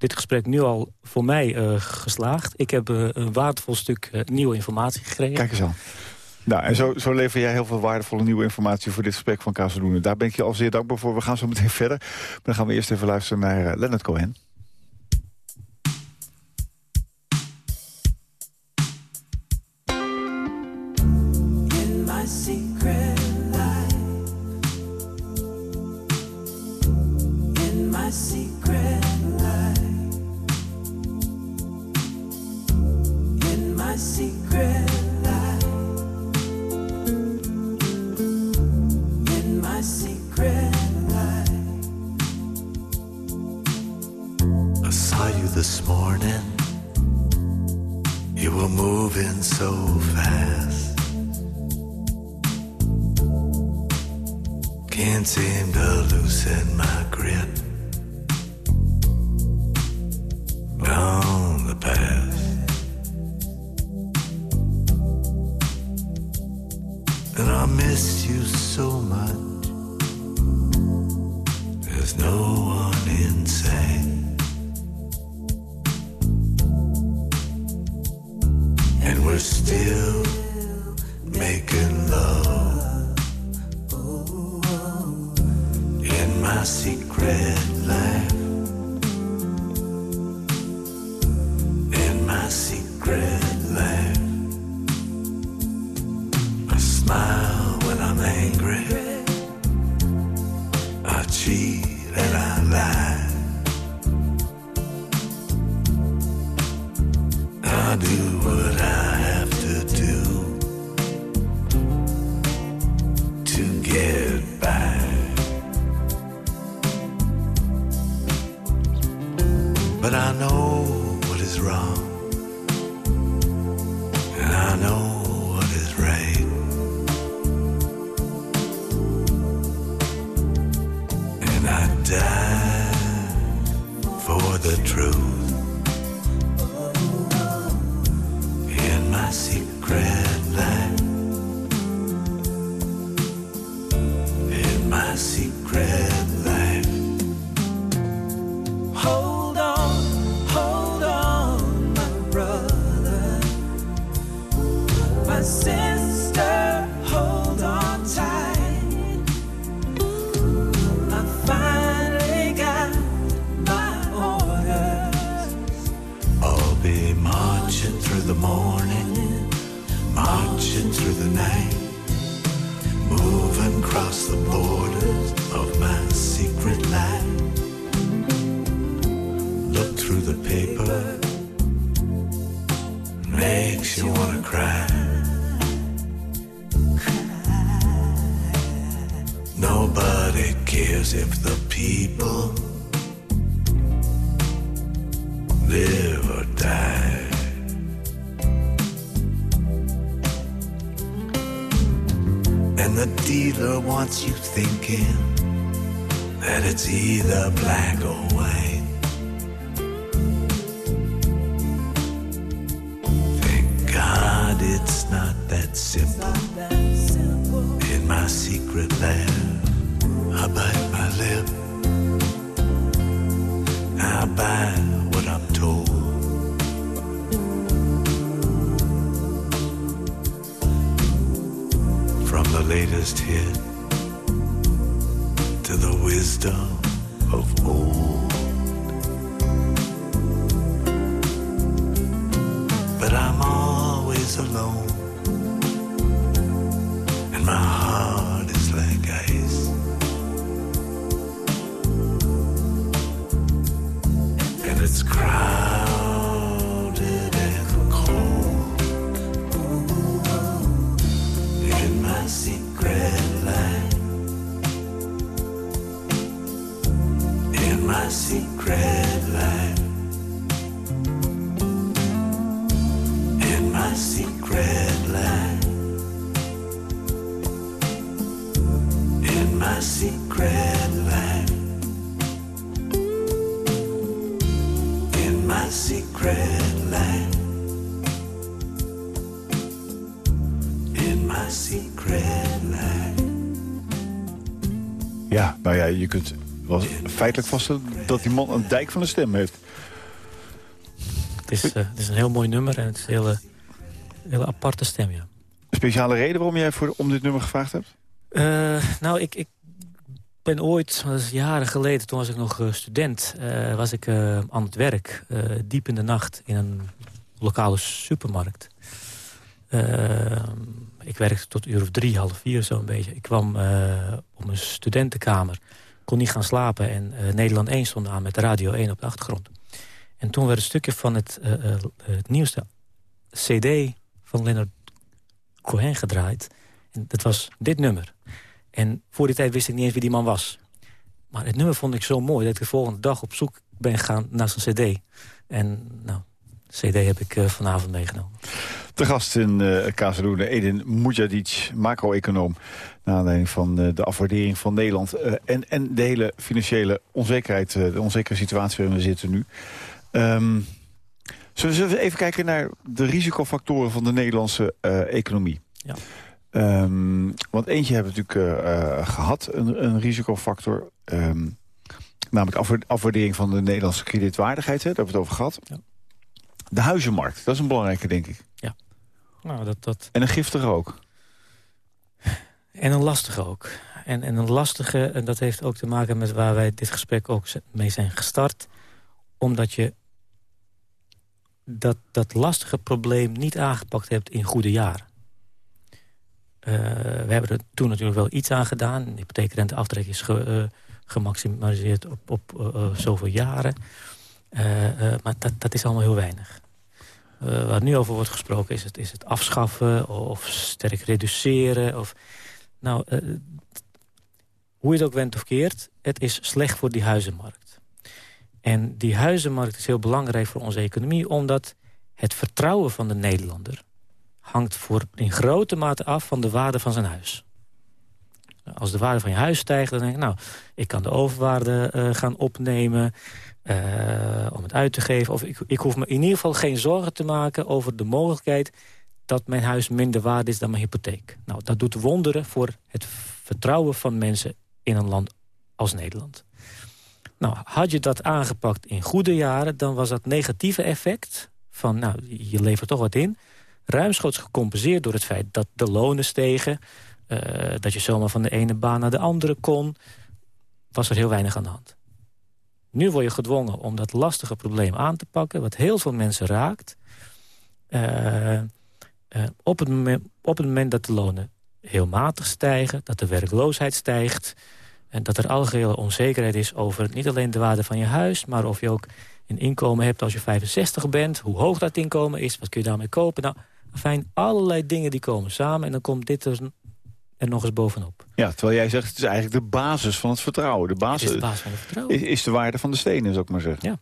dit gesprek nu al voor mij uh, geslaagd. Ik heb uh, een waardevol stuk uh, nieuwe informatie gekregen. Kijk eens aan. Nou, en zo, zo lever jij heel veel waardevolle nieuwe informatie voor dit gesprek van Kazeloenen. Daar ben ik je al zeer dankbaar voor. We gaan zo meteen verder. Maar dan gaan we eerst even luisteren naar Leonard Cohen. Do what I thinking that it's either black or white. Thank God it's not that simple. In my secret lab, I bite my lip. I buy what I'm told. From the latest hit wisdom of old. But I'm always alone, feitelijk vaststellen dat die man een dijk van een stem heeft. Het is, eh, het is een heel mooi nummer en het is een hele, hele aparte stem, ja. Speciale reden waarom jij voor, om dit nummer gevraagd hebt? Eh, nou, ik, ik ben ooit, dat is jaren geleden, toen was ik nog eh, student... was ik aan het werk, diep in de nacht, in een lokale supermarkt. Ik werkte tot uur of drie, half vier zo'n beetje. Ik kwam op mijn studentenkamer, kon niet gaan slapen... en eh, Nederland 1 stond aan met Radio 1 op de achtergrond. En toen werd een stukje van het, eh, eh, het nieuwste cd van Leonard Cohen gedraaid. En dat was dit nummer. En voor die tijd wist ik niet eens wie die man was. Maar het nummer vond ik zo mooi dat ik de volgende dag op zoek ben gegaan naar zijn cd. En nou, cd heb ik eh, vanavond meegenomen. De gast in uh, Kazeloenen, Edin Mujadic, macro-econoom. Naar aanleiding van uh, de afwaardering van Nederland. Uh, en, en de hele financiële onzekerheid, uh, de onzekere situatie waarin we zitten nu. Um, zullen we even kijken naar de risicofactoren van de Nederlandse economie? Ja. Um, want eentje hebben we natuurlijk gehad, een, een risicofactor. Um, namelijk afwaardering van de Nederlandse kredietwaardigheid. Hè, daar hebben we het over gehad. Ja. De huizenmarkt, dat is een belangrijke, denk ik. Ja. Nou, dat, dat... En een giftige ook. En een lastige ook. En, en een lastige, en dat heeft ook te maken met waar wij dit gesprek ook mee zijn gestart. Omdat je dat, dat lastige probleem niet aangepakt hebt in goede jaren. Uh, we hebben er toen natuurlijk wel iets aan gedaan. De hypotheekrenteaftrek is ge, uh, gemaximaliseerd op, op uh, zoveel jaren. Maar dat, is allemaal heel weinig. waar nu over wordt gesproken is het, is het afschaffen of sterk reduceren. Of, nou, hoe je het ook went of keert, het is slecht voor die huizenmarkt. En die huizenmarkt is heel belangrijk voor onze economie... omdat het vertrouwen van de Nederlander hangt voor in grote mate af van de waarde van zijn huis. Als de waarde van je huis stijgt, dan denk ik... nou, ik kan de overwaarde gaan opnemen uh, om het uit te geven. Of ik, ik hoef me in ieder geval geen zorgen te maken over de mogelijkheid... dat mijn huis minder waard is dan mijn hypotheek. Nou, dat doet wonderen voor het vertrouwen van mensen in een land als Nederland. Nou, had je dat aangepakt in goede jaren... dan was dat negatieve effect van, nou, je levert toch wat in... ruimschoots gecompenseerd door het feit dat de lonen stegen... Uh, dat je zomaar van de ene baan naar de andere kon... was er heel weinig aan de hand. Nu word je gedwongen om dat lastige probleem aan te pakken... wat heel veel mensen raakt. Uh, uh, op, het moment, op het moment dat de lonen heel matig stijgen... dat de werkloosheid stijgt... en dat er algehele onzekerheid is over niet alleen de waarde van je huis... maar of je ook een inkomen hebt als je 65 bent... hoe hoog dat inkomen is, wat kun je daarmee kopen... Nou, fijn, allerlei dingen die komen samen en dan komt dit er, er nog eens bovenop. Ja, terwijl jij zegt, het is eigenlijk de basis van het vertrouwen. De basis, is de basis van het vertrouwen. Is, is de waarde van de stenen, zou ik maar zeggen. Ja.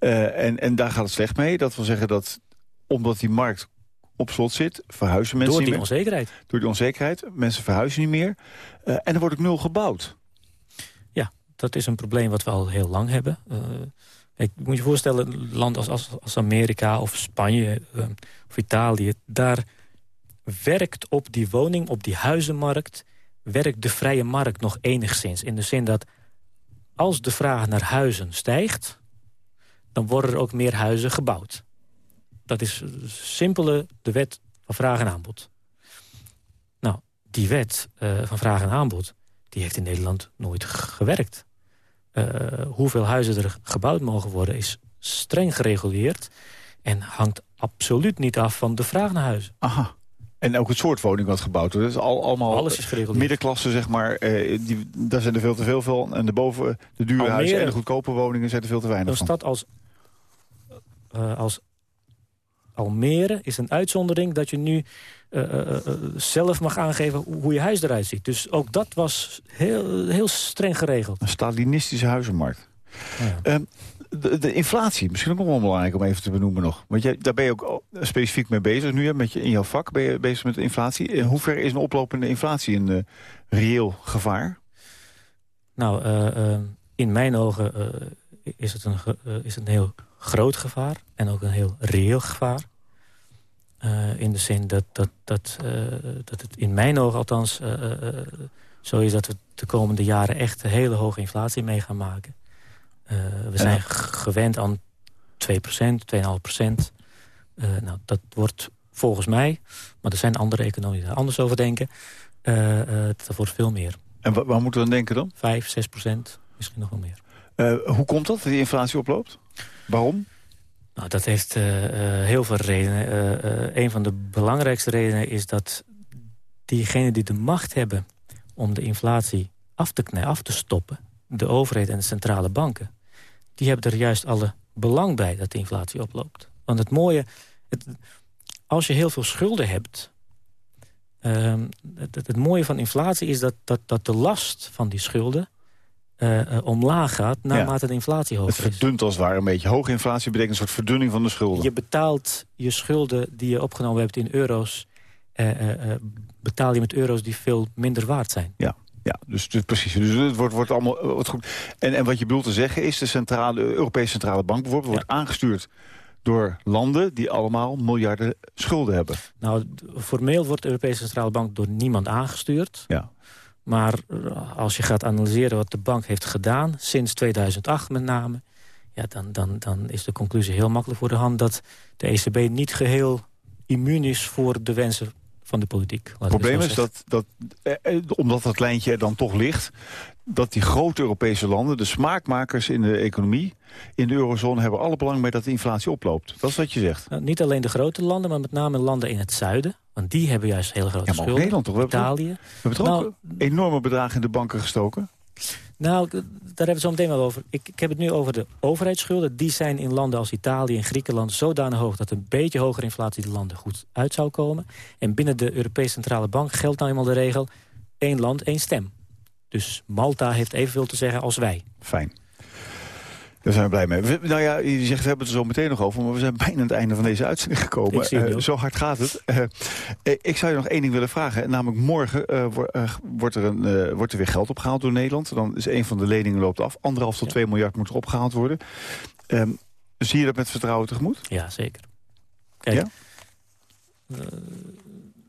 Uh, en, en daar gaat het slecht mee. Dat wil zeggen dat, omdat die markt op slot zit, verhuizen mensen Door die niet meer. onzekerheid. Door die onzekerheid. Mensen verhuizen niet meer. Uh, en er wordt ook nul gebouwd. Ja, dat is een probleem wat we al heel lang hebben. Uh, ik moet je voorstellen, landen als, als, als Amerika of Spanje of Italië... daar werkt op die woning, op die huizenmarkt... werkt de vrije markt nog enigszins. In de zin dat als de vraag naar huizen stijgt... dan worden er ook meer huizen gebouwd. Dat is simpele de wet van vraag en aanbod. Nou, die wet uh, van vraag en aanbod... die heeft in Nederland nooit gewerkt. Uh, hoeveel huizen er gebouwd mogen worden is streng gereguleerd... en hangt absoluut niet af van de vraag naar huizen. Aha. En ook het soort woning wat gebouwd wordt. Dus al, allemaal Alles is gereguleerd. middenklasse, zeg maar. Uh, die, daar zijn er veel te veel van. En de boven, de dure Almere, huizen en de goedkope woningen zijn er veel te weinig een van. Een stad als, uh, als Almere is een uitzondering dat je nu uh, uh, zelf mag aangeven hoe je huis eruit ziet. Dus ook dat was heel, heel streng geregeld. Een Stalinistische huizenmarkt. Ja. Um, de, inflatie, misschien ook wel belangrijk om even te benoemen nog. Want jij, daar ben je ook specifiek mee bezig nu, met je, in jouw vak ben je bezig met de inflatie. In hoeverre is een oplopende inflatie een uh, reëel gevaar? Nou, uh, in mijn ogen is, het een, is het een heel groot gevaar en ook een heel reëel gevaar. In de zin dat, dat, dat, dat het in mijn ogen althans zo is... dat we de komende jaren echt een hele hoge inflatie mee gaan maken. We zijn gewend aan 2% 2,5% nou, dat wordt volgens mij, maar er zijn andere economen die daar anders over denken... dat wordt veel meer. En waar, waar moeten we aan denken dan? 5, 6% misschien nog wel meer. hoe komt dat, dat die inflatie oploopt? Waarom? Nou, dat heeft uh, uh, heel veel redenen. Uh, een van de belangrijkste redenen is dat diegenen die de macht hebben... om de inflatie af te, af te stoppen, de overheid en de centrale banken... die hebben er juist alle belang bij dat de inflatie oploopt. Want het mooie, het, als je heel veel schulden hebt... Ehm, het, het, mooie van inflatie is dat, dat, dat de last van die schulden uh, uh, omlaag gaat naarmate ja. de inflatie hoger is. Het verdunt als het ware een beetje. Hoge inflatie betekent een soort verdunning van de schulden. Je betaalt je schulden die je opgenomen hebt in euro's... Uh, betaal je met euro's die veel minder waard zijn. Ja. Ja, dus, dus precies. Dus het wordt, wordt allemaal wordt goed. En, en wat je bedoelt te zeggen is... de centrale, Europese Centrale Bank bijvoorbeeld wordt ja. aangestuurd door landen die allemaal miljarden schulden hebben. Nou, formeel wordt de Europese Centrale Bank door niemand aangestuurd. Ja. Maar als je gaat analyseren wat de bank heeft gedaan... sinds 2008 met name... Ja, dan, dan, dan is de conclusie heel makkelijk voor de hand... dat de ECB niet geheel immuun is voor de wensen van de politiek. Het probleem is dat, dat eh, omdat dat lijntje er dan toch ligt... dat die grote Europese landen, de smaakmakers in de economie... in de eurozone hebben alle belang bij dat de inflatie oploopt. Dat is wat je zegt. Nou, niet alleen de grote landen, maar met name landen in het zuiden... Want die hebben juist hele grote ja, maar schulden. Nederland toch? Italië. We hebben toch nou, enorme bedragen in de banken gestoken? Nou, daar hebben we zo meteen wel over. Ik, ik heb het nu over de overheidsschulden. Die zijn in landen als Italië en Griekenland zodanig hoog... dat een beetje hogere inflatie de landen goed uit zou komen. En binnen de Europese Centrale Bank geldt nou eenmaal de regel... één land, één stem. Dus Malta heeft evenveel te zeggen als wij. Fijn. Daar zijn we blij mee. We, nou ja, je zegt we hebben het er zo meteen nog over... maar we zijn bijna aan het einde van deze uitzending gekomen. Uh, zo hard gaat het. Uh, ik zou je nog één ding willen vragen. Namelijk morgen uh, wordt, er een, wordt er weer geld opgehaald door Nederland. Dan is een van de leningen loopt af. Anderhalf tot ja. 2 miljard moet er opgehaald worden. Um, zie je dat met vertrouwen tegemoet? Ja, zeker. Kijk, ja?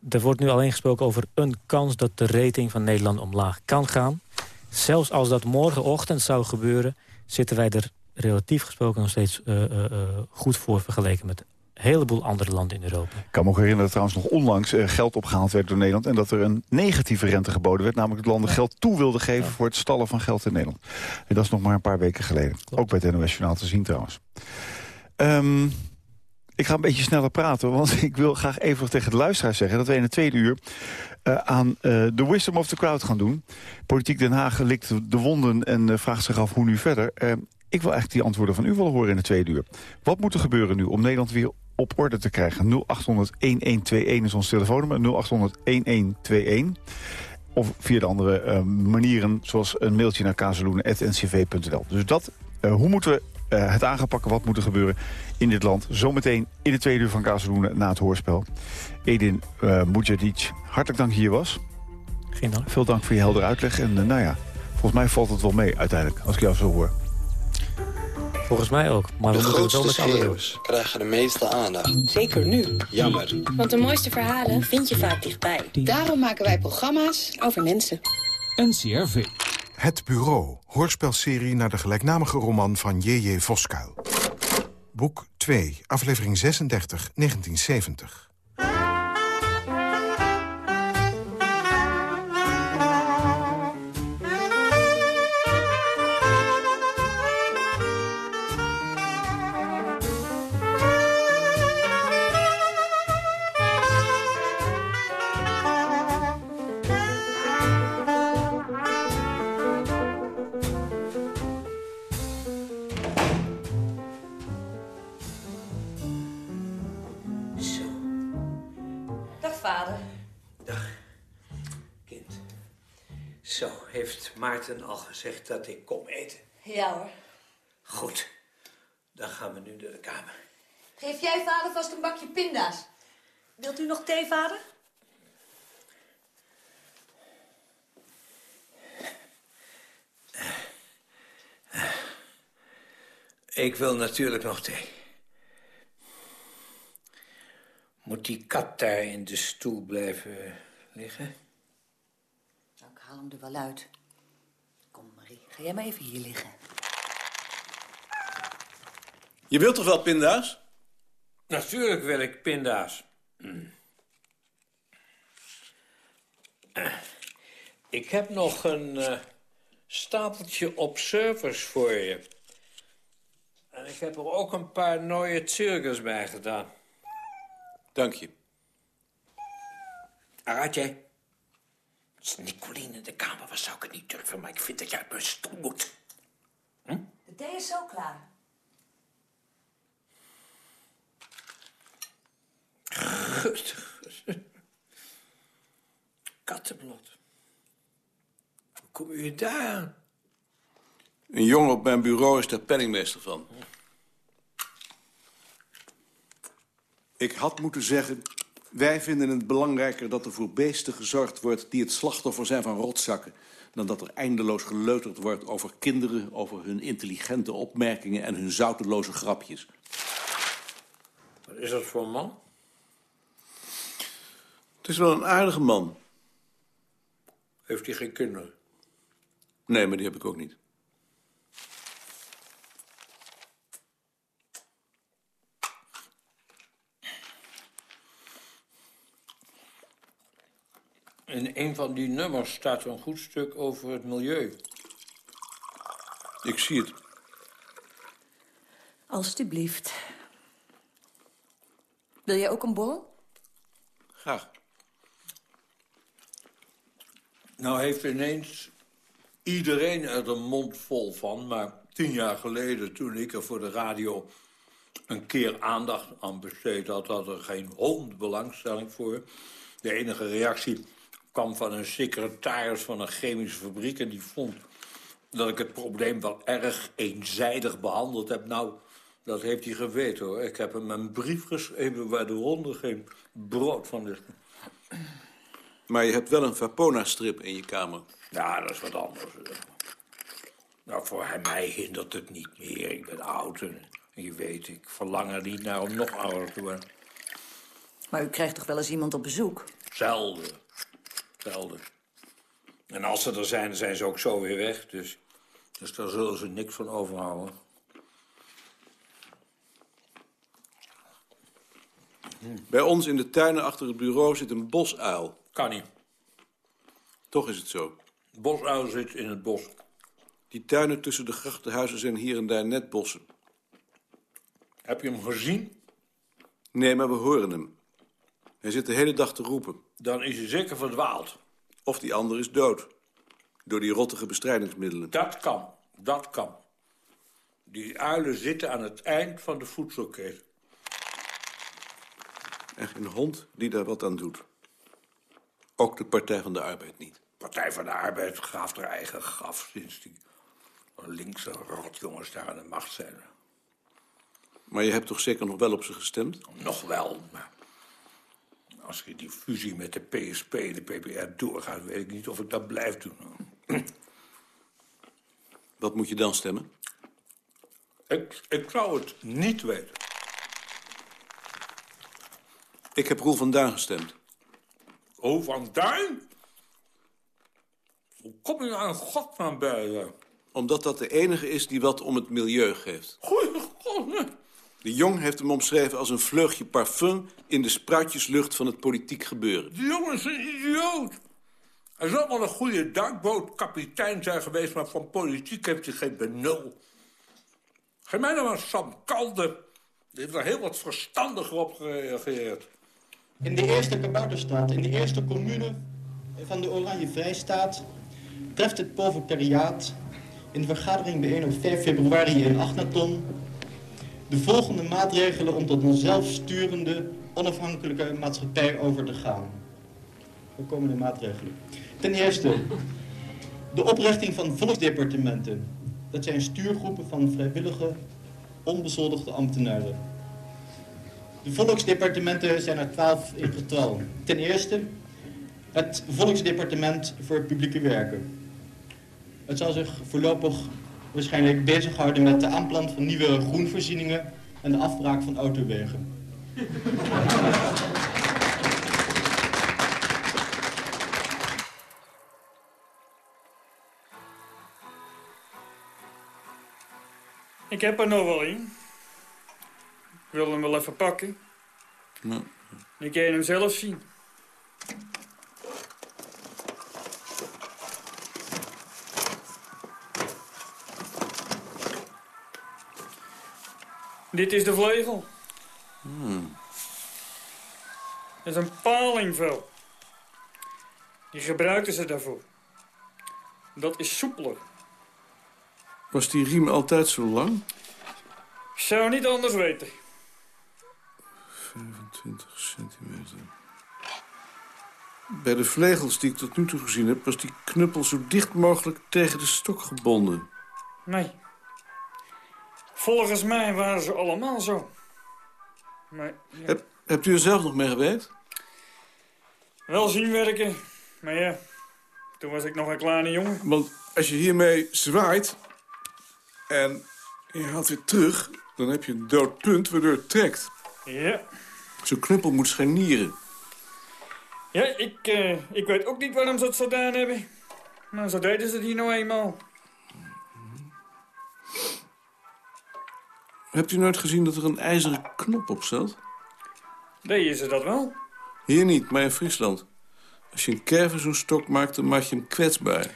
er wordt nu alleen gesproken over een kans... dat de rating van Nederland omlaag kan gaan. Zelfs als dat morgenochtend zou gebeuren... zitten wij er relatief gesproken nog steeds uh, uh, goed voor vergeleken met heel heleboel andere landen in Europa. Ik kan me ook herinneren dat trouwens nog onlangs eh, geld opgehaald werd door Nederland... en dat er een negatieve rente geboden werd. Namelijk dat landen geld toe wilden geven voor het stallen van geld in Nederland. En dat is nog maar een paar weken geleden. Ook bij het NOS Journaal te zien trouwens. Ehm, ik ga een beetje sneller praten, want ik wil graag even tegen de luisteraars zeggen... dat wij in het tweede uur uh, aan uh, The Wisdom of the Crowd gaan doen. Politiek Den Haag likt de wonden en uh, vraagt zich af hoe nu verder. Ik wil eigenlijk die antwoorden van u willen horen in het tweede uur. Wat moet er gebeuren nu om Nederland weer op orde te krijgen? 0800-1121 is ons telefoonnummer, 0800-1121. Of via de andere manieren, zoals een mailtje naar kazeloenen.ncv.nl. Dus dat, hoe moeten we uh, het aangepakken wat moet er gebeuren in dit land. Zometeen in de tweede uur van Kazeloenen na het hoorspel. Edin uh, Mujadic, hartelijk dank hier was. Geen dank. Veel dank voor je heldere uitleg. En nou ja, volgens mij valt het wel mee uiteindelijk, als ik jou zo hoor. Volgens mij ook, maar de we moeten het wel met allen doen. krijgen de meeste aandacht. Zeker nu. Jammer. Want de mooiste verhalen vind je vaak dichtbij. Daarom maken wij programma's over mensen. NCRV. Het Bureau, hoorspelserie naar de gelijknamige roman van J.J. Voskuil. Boek 2, aflevering 36, 1970. Maarten al gezegd dat ik kom eten? Ja hoor. Goed. Dan gaan we nu naar de kamer. Geef jij vader vast een bakje pinda's. Wilt u nog thee, vader? Ik wil natuurlijk nog thee. Moet die kat daar in de stoel blijven liggen? Nou, ik haal hem er wel uit. Ga jij maar even hier liggen. Je wilt toch wel pinda's? Natuurlijk wil ik pinda's. Ik heb nog een uh, stapeltje observers voor je. En ik heb er ook een paar nieuwe circus bij gedaan. Dank je. Aratje. Als Nicolien in de kamer was, zou ik het niet durven... maar ik vind dat jij uit mijn stoel moet. Hm? De thee is zo klaar. Goed. Kattenblad. Hoe kom je daar aan? Een jongen op mijn bureau is daar penningmeester van. Ik had moeten zeggen wij vinden het belangrijker dat er voor beesten gezorgd wordt... die het slachtoffer zijn van rotzakken... dan dat er eindeloos geleuterd wordt over kinderen... over hun intelligente opmerkingen en hun zouteloze grapjes. Wat is dat voor een man? Het is wel een aardige man. Heeft hij geen kinderen? Nee, maar die heb ik ook niet. In een van die nummers staat een goed stuk over het milieu. Ik zie het. Alsjeblieft. Wil jij ook een borrel? Graag. Nou heeft ineens iedereen er een mond vol van... maar tien jaar geleden, toen ik er voor de radio een keer aandacht aan besteed had... had er geen hond belangstelling voor. De enige reactie kwam van een secretaris van een chemische fabriek... en die vond dat ik het probleem wel erg eenzijdig behandeld heb. Nou, dat heeft hij geweten, hoor. Ik heb hem een brief geschreven waar de honden geen brood van is. Maar je hebt wel een Vapona-strip in je kamer. Ja, dat is wat anders. Nou, voor mij hindert het niet meer. Ik ben oud en je weet, ik verlang er niet naar om nog ouder te worden. Maar u krijgt toch wel eens iemand op bezoek? Zelden. En als ze er zijn, zijn ze ook zo weer weg. Dus, dus daar zullen ze niks van overhouden. Bij ons in de tuinen achter het bureau zit een bosuil. Kan niet. Toch is het zo. Bosuil zit in het bos. Die tuinen tussen de grachtenhuizen zijn hier en daar net bossen. Heb je hem gezien? Nee, maar we horen hem. Hij zit de hele dag te roepen. Dan is hij zeker verdwaald. Of die ander is dood. Door die rottige bestrijdingsmiddelen. Dat kan. Dat kan. Die uilen zitten aan het eind van de voedselketen. En geen hond die daar wat aan doet. Ook de Partij van de Arbeid niet. Partij van de Arbeid graaft haar eigen graf sinds die linkse rotjongens daar aan de macht zijn. Maar je hebt toch zeker nog wel op ze gestemd? Nog wel, maar als je die fusie met de PSP en de PPR doorgaat... weet ik niet of ik dat blijf doen. Wat moet je dan stemmen? Ik, ik zou het niet weten. Ik heb Roel van Duin gestemd. Roel van Duin? Hoe kom je nou in godsnaam bij? eh? Omdat dat de enige is die wat om het milieu geeft. Goeie god, nee. De Jong heeft hem omschreven als een vleugje parfum... in de spruitjeslucht van het politiek gebeuren. Die jongen is een idioot. Hij zal wel een goede duikbootkapitein zijn geweest... maar van politiek heeft hij geen benul. Geef mij nou maar Sam Kalde. Die heeft er heel wat verstandiger op gereageerd. In de eerste Kabouterstraat, in de eerste commune van de Oranje Vrijstaat... treft het proletariaat in de vergadering bijeen op 5 februari in Agnaton... de volgende maatregelen om tot een zelfsturende, onafhankelijke maatschappij over te gaan. Er komen de maatregelen. Ten eerste, de oprichting van volksdepartementen. Dat zijn stuurgroepen van vrijwillige, onbezoldigde ambtenaren. De volksdepartementen zijn er twaalf in getal. Ten eerste het Volksdepartement voor Publieke Werken. Het zal zich voorlopig waarschijnlijk bezighouden met de aanplant van nieuwe groenvoorzieningen en de afbraak van autowegen. Ik heb er nog wel een. Ik wil hem wel even pakken. Nou, Dan kun je hem zelf zien. Dit is de vleugel. hmm. Dat is een palingvel. Die gebruikten ze daarvoor. Dat is soepeler. Was die riem altijd zo lang? Ik zou niet anders weten. 25 centimeter. Bij de vlegels die ik tot nu toe gezien heb... was die knuppel zo dicht mogelijk tegen de stok gebonden. Nee. Volgens mij waren ze allemaal zo. Maar ja, Heb, hebt u er zelf nog mee gewerkt? wel zien werken. Maar ja, toen was ik nog een kleine jongen. Want als je hiermee zwaait... en je haalt weer terug... dan heb je een dood punt waardoor het trekt. Ja. Zo'n knuppel moet scharnieren. Ja, ik, eh, ik weet ook niet waarom ze het gedaan hebben. Maar zo deden ze het hier nou eenmaal. Hebt u nooit gezien dat er een ijzeren knop op staat? Deden ze dat wel? Hier niet, maar in Friesland. Als je een kerven zo'n stok maakt, dan maak je hem kwetsbaar.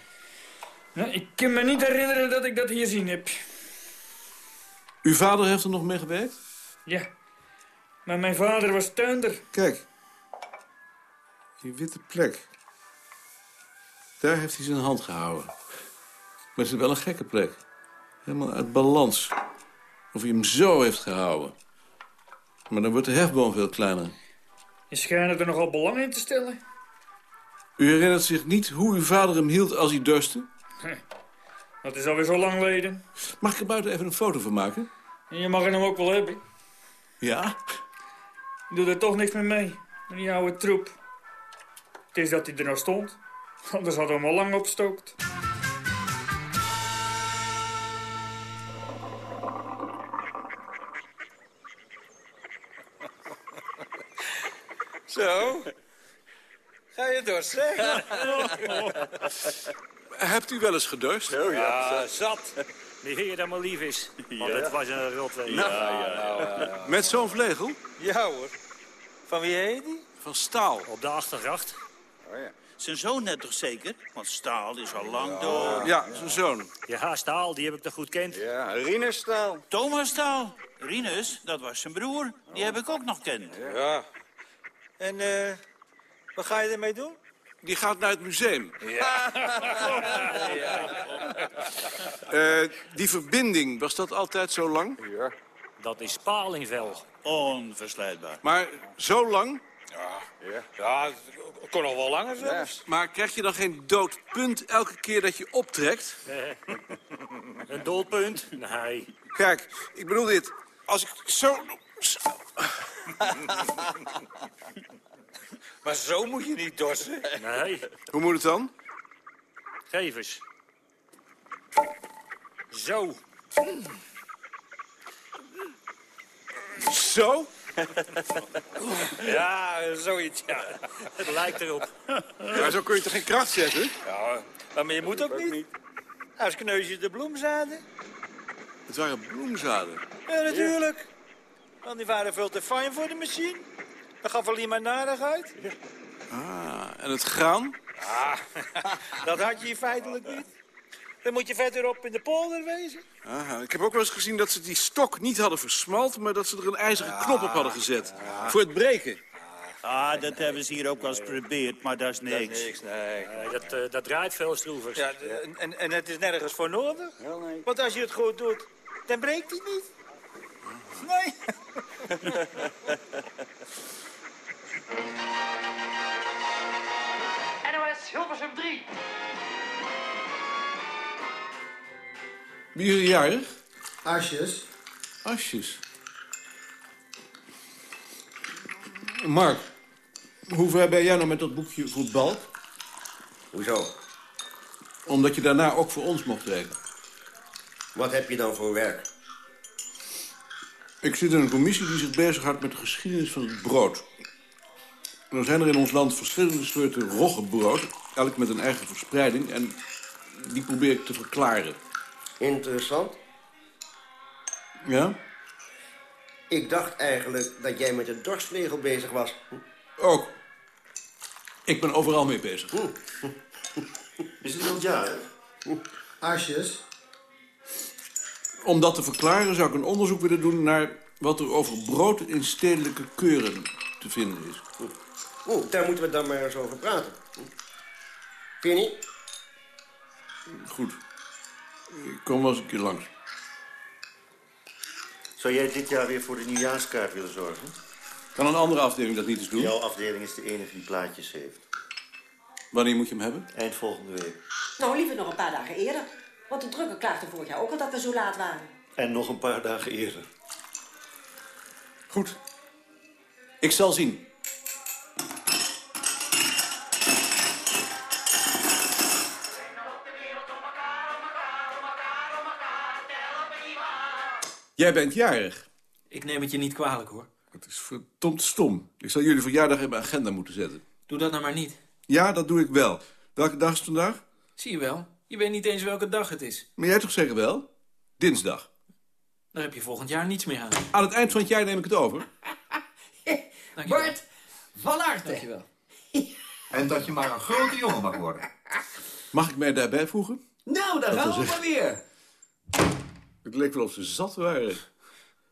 Nou, ik kan me niet herinneren dat ik dat hier zien heb. Uw vader heeft er nog mee gewerkt? Ja, maar mijn vader was tuinder. Kijk. Die witte plek. Daar heeft hij zijn hand gehouden. Maar het is wel een gekke plek. Helemaal uit balans. Of hij hem zo heeft gehouden. Maar dan wordt de hefboom veel kleiner. Je schijnt er nogal belang in te stellen. U herinnert zich niet hoe uw vader hem hield als hij dorstte? Dat is alweer zo lang geleden. Mag ik er buiten even een foto van maken? En je mag hem ook wel hebben. Ja? Ik doe er toch niks meer mee. Met die oude troep. Het is dat hij er nog stond. Anders hadden we hem al lang opgestookt. Zo. Ga je dorst, hè? Hebt u wel eens gedorst? Oh, ja, zat. Die heer dat maar lief is. Want Ja. het was een rotwee. Nou, ja, nou, ja, ja. Met zo'n vlegel? Ja hoor. Van wie heet die? Van Staal. Op de achtergracht. Oh ja. Zijn zoon net toch zeker? Want Staal is al lang dood. Ja, zijn zoon. Ja, Staal, die heb ik toch goed kend? Ja, Rinus Staal. Thomas Staal. Rinus, dat was zijn broer. Die heb ik ook nog kend. Ja. En eh, wat ga je ermee doen? Die gaat naar het museum. Ja. Eh, die verbinding, was dat altijd zo lang? Ja. Dat is palingvel. Onverslijtbaar. Maar zo lang? Ja, ja. ja het kon nog wel langer zelfs. Maar krijg je dan geen dood punt elke keer dat je optrekt? Een doodpunt? Nee. Kijk, ik bedoel dit. Als ik zo... Maar zo moet je niet dorsen. Nee. Hoe moet het dan? Geef eens. Zo. Zo? ja, zoiets, ja. Het lijkt erop. Maar zo kun je toch geen kracht zetten? Ja, maar je moet ook niet. Als kneusje de bloemzaden. Het waren bloemzaden. Ja, natuurlijk. Want die waren veel te fijn voor de machine. Dat gaf alleen maar narigheid. Ah, en het graan? Ah, dat had je hier feitelijk niet. Dan moet je verderop in de polder wezen. Aha, ik heb ook wel eens gezien dat ze die stok niet hadden versmalt... maar dat ze er een ijzeren knop op hadden gezet. Voor het breken. Ah, dat hebben ze hier ook wel eens geprobeerd, maar dat is niks. Dat is niks, nee. dat, uh, dat draait veel stroevers. Ja, en, en het is nergens voor nodig. nee. Want als je het goed doet, dan breekt hij niet. Nee. NOS Hilversum 3. Wie is er jarig? Asjes. Asjes. Mark, hoe ver ben jij nou met dat boekje voetbal? Hoezo? Omdat je daarna ook voor ons mocht werken. Wat heb je dan voor werk? Ik zit in een commissie die zich bezighoudt met de geschiedenis van het brood. En er zijn er in ons land verschillende soorten roggebrood, elk met een eigen verspreiding, en die probeer ik te verklaren. Interessant. Ja? Ik dacht eigenlijk dat jij met de dorstvlegel bezig was. Ook. Ik ben overal mee bezig. Is het iemand jarig? Asjes. Om dat te verklaren zou ik een onderzoek willen doen naar wat er over brood in stedelijke keuren te vinden is. Oeh, daar moeten we dan maar eens over praten. Vind je niet? Goed. Ik kom wel eens een keer langs. Zou jij dit jaar weer voor de nieuwjaarskaart willen zorgen? Kan een andere afdeling dat niet eens doen? Jouw afdeling is de enige die plaatjes heeft. Wanneer moet je hem hebben? Eind volgende week. Nou, liever nog een paar dagen eerder. Want de drukker klaagde vorig jaar ook al dat we zo laat waren. En nog een paar dagen eerder. Goed. Ik zal zien. Jij bent jarig. Ik neem het je niet kwalijk, hoor. Het is verdomd stom. Ik zal jullie verjaardag in mijn agenda moeten zetten. Doe dat nou maar niet. Ja, dat doe ik wel. Welke dag is het vandaag? Zie je wel. Je weet niet eens welke dag het is. Maar jij toch zeggen wel? Dinsdag. Daar heb je volgend jaar niets meer aan. Aan het eind van het jaar neem ik het over. Bart, van harte. Dankjewel. En dat je maar een grote jongen mag worden. Mag ik mij daarbij voegen? Nou, daar gaan we maar weer. Het leek wel of ze zat waren.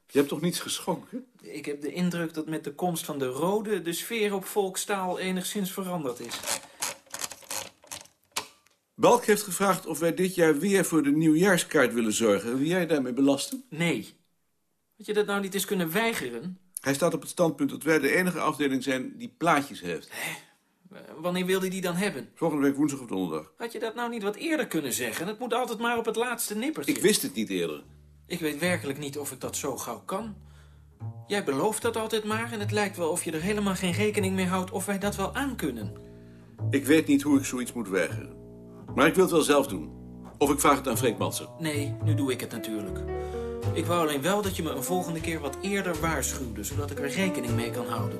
Je hebt toch niets geschonken? Ik heb de indruk dat met de komst van de rode... de sfeer op volkstaal enigszins veranderd is. Balk heeft gevraagd of wij dit jaar weer voor de nieuwjaarskaart willen zorgen. Wil jij daarmee belasten? Nee. Had je dat nou niet eens kunnen weigeren? Hij staat op het standpunt dat wij de enige afdeling zijn die plaatjes heeft. Wanneer wilde hij die dan hebben? Volgende week woensdag of donderdag. Had je dat nou niet wat eerder kunnen zeggen? Het moet altijd maar op het laatste nippertje. Ik wist het niet eerder. Ik weet werkelijk niet of ik dat zo gauw kan. Jij belooft dat altijd maar en het lijkt wel of je er helemaal geen rekening mee houdt of wij dat wel aankunnen. Ik weet niet hoe ik zoiets moet weigeren. Maar ik wil het wel zelf doen. Of ik vraag het aan Freek Matser. Nee, nu doe ik het natuurlijk. Ik wou alleen wel dat je me een volgende keer wat eerder waarschuwde... zodat ik er rekening mee kan houden.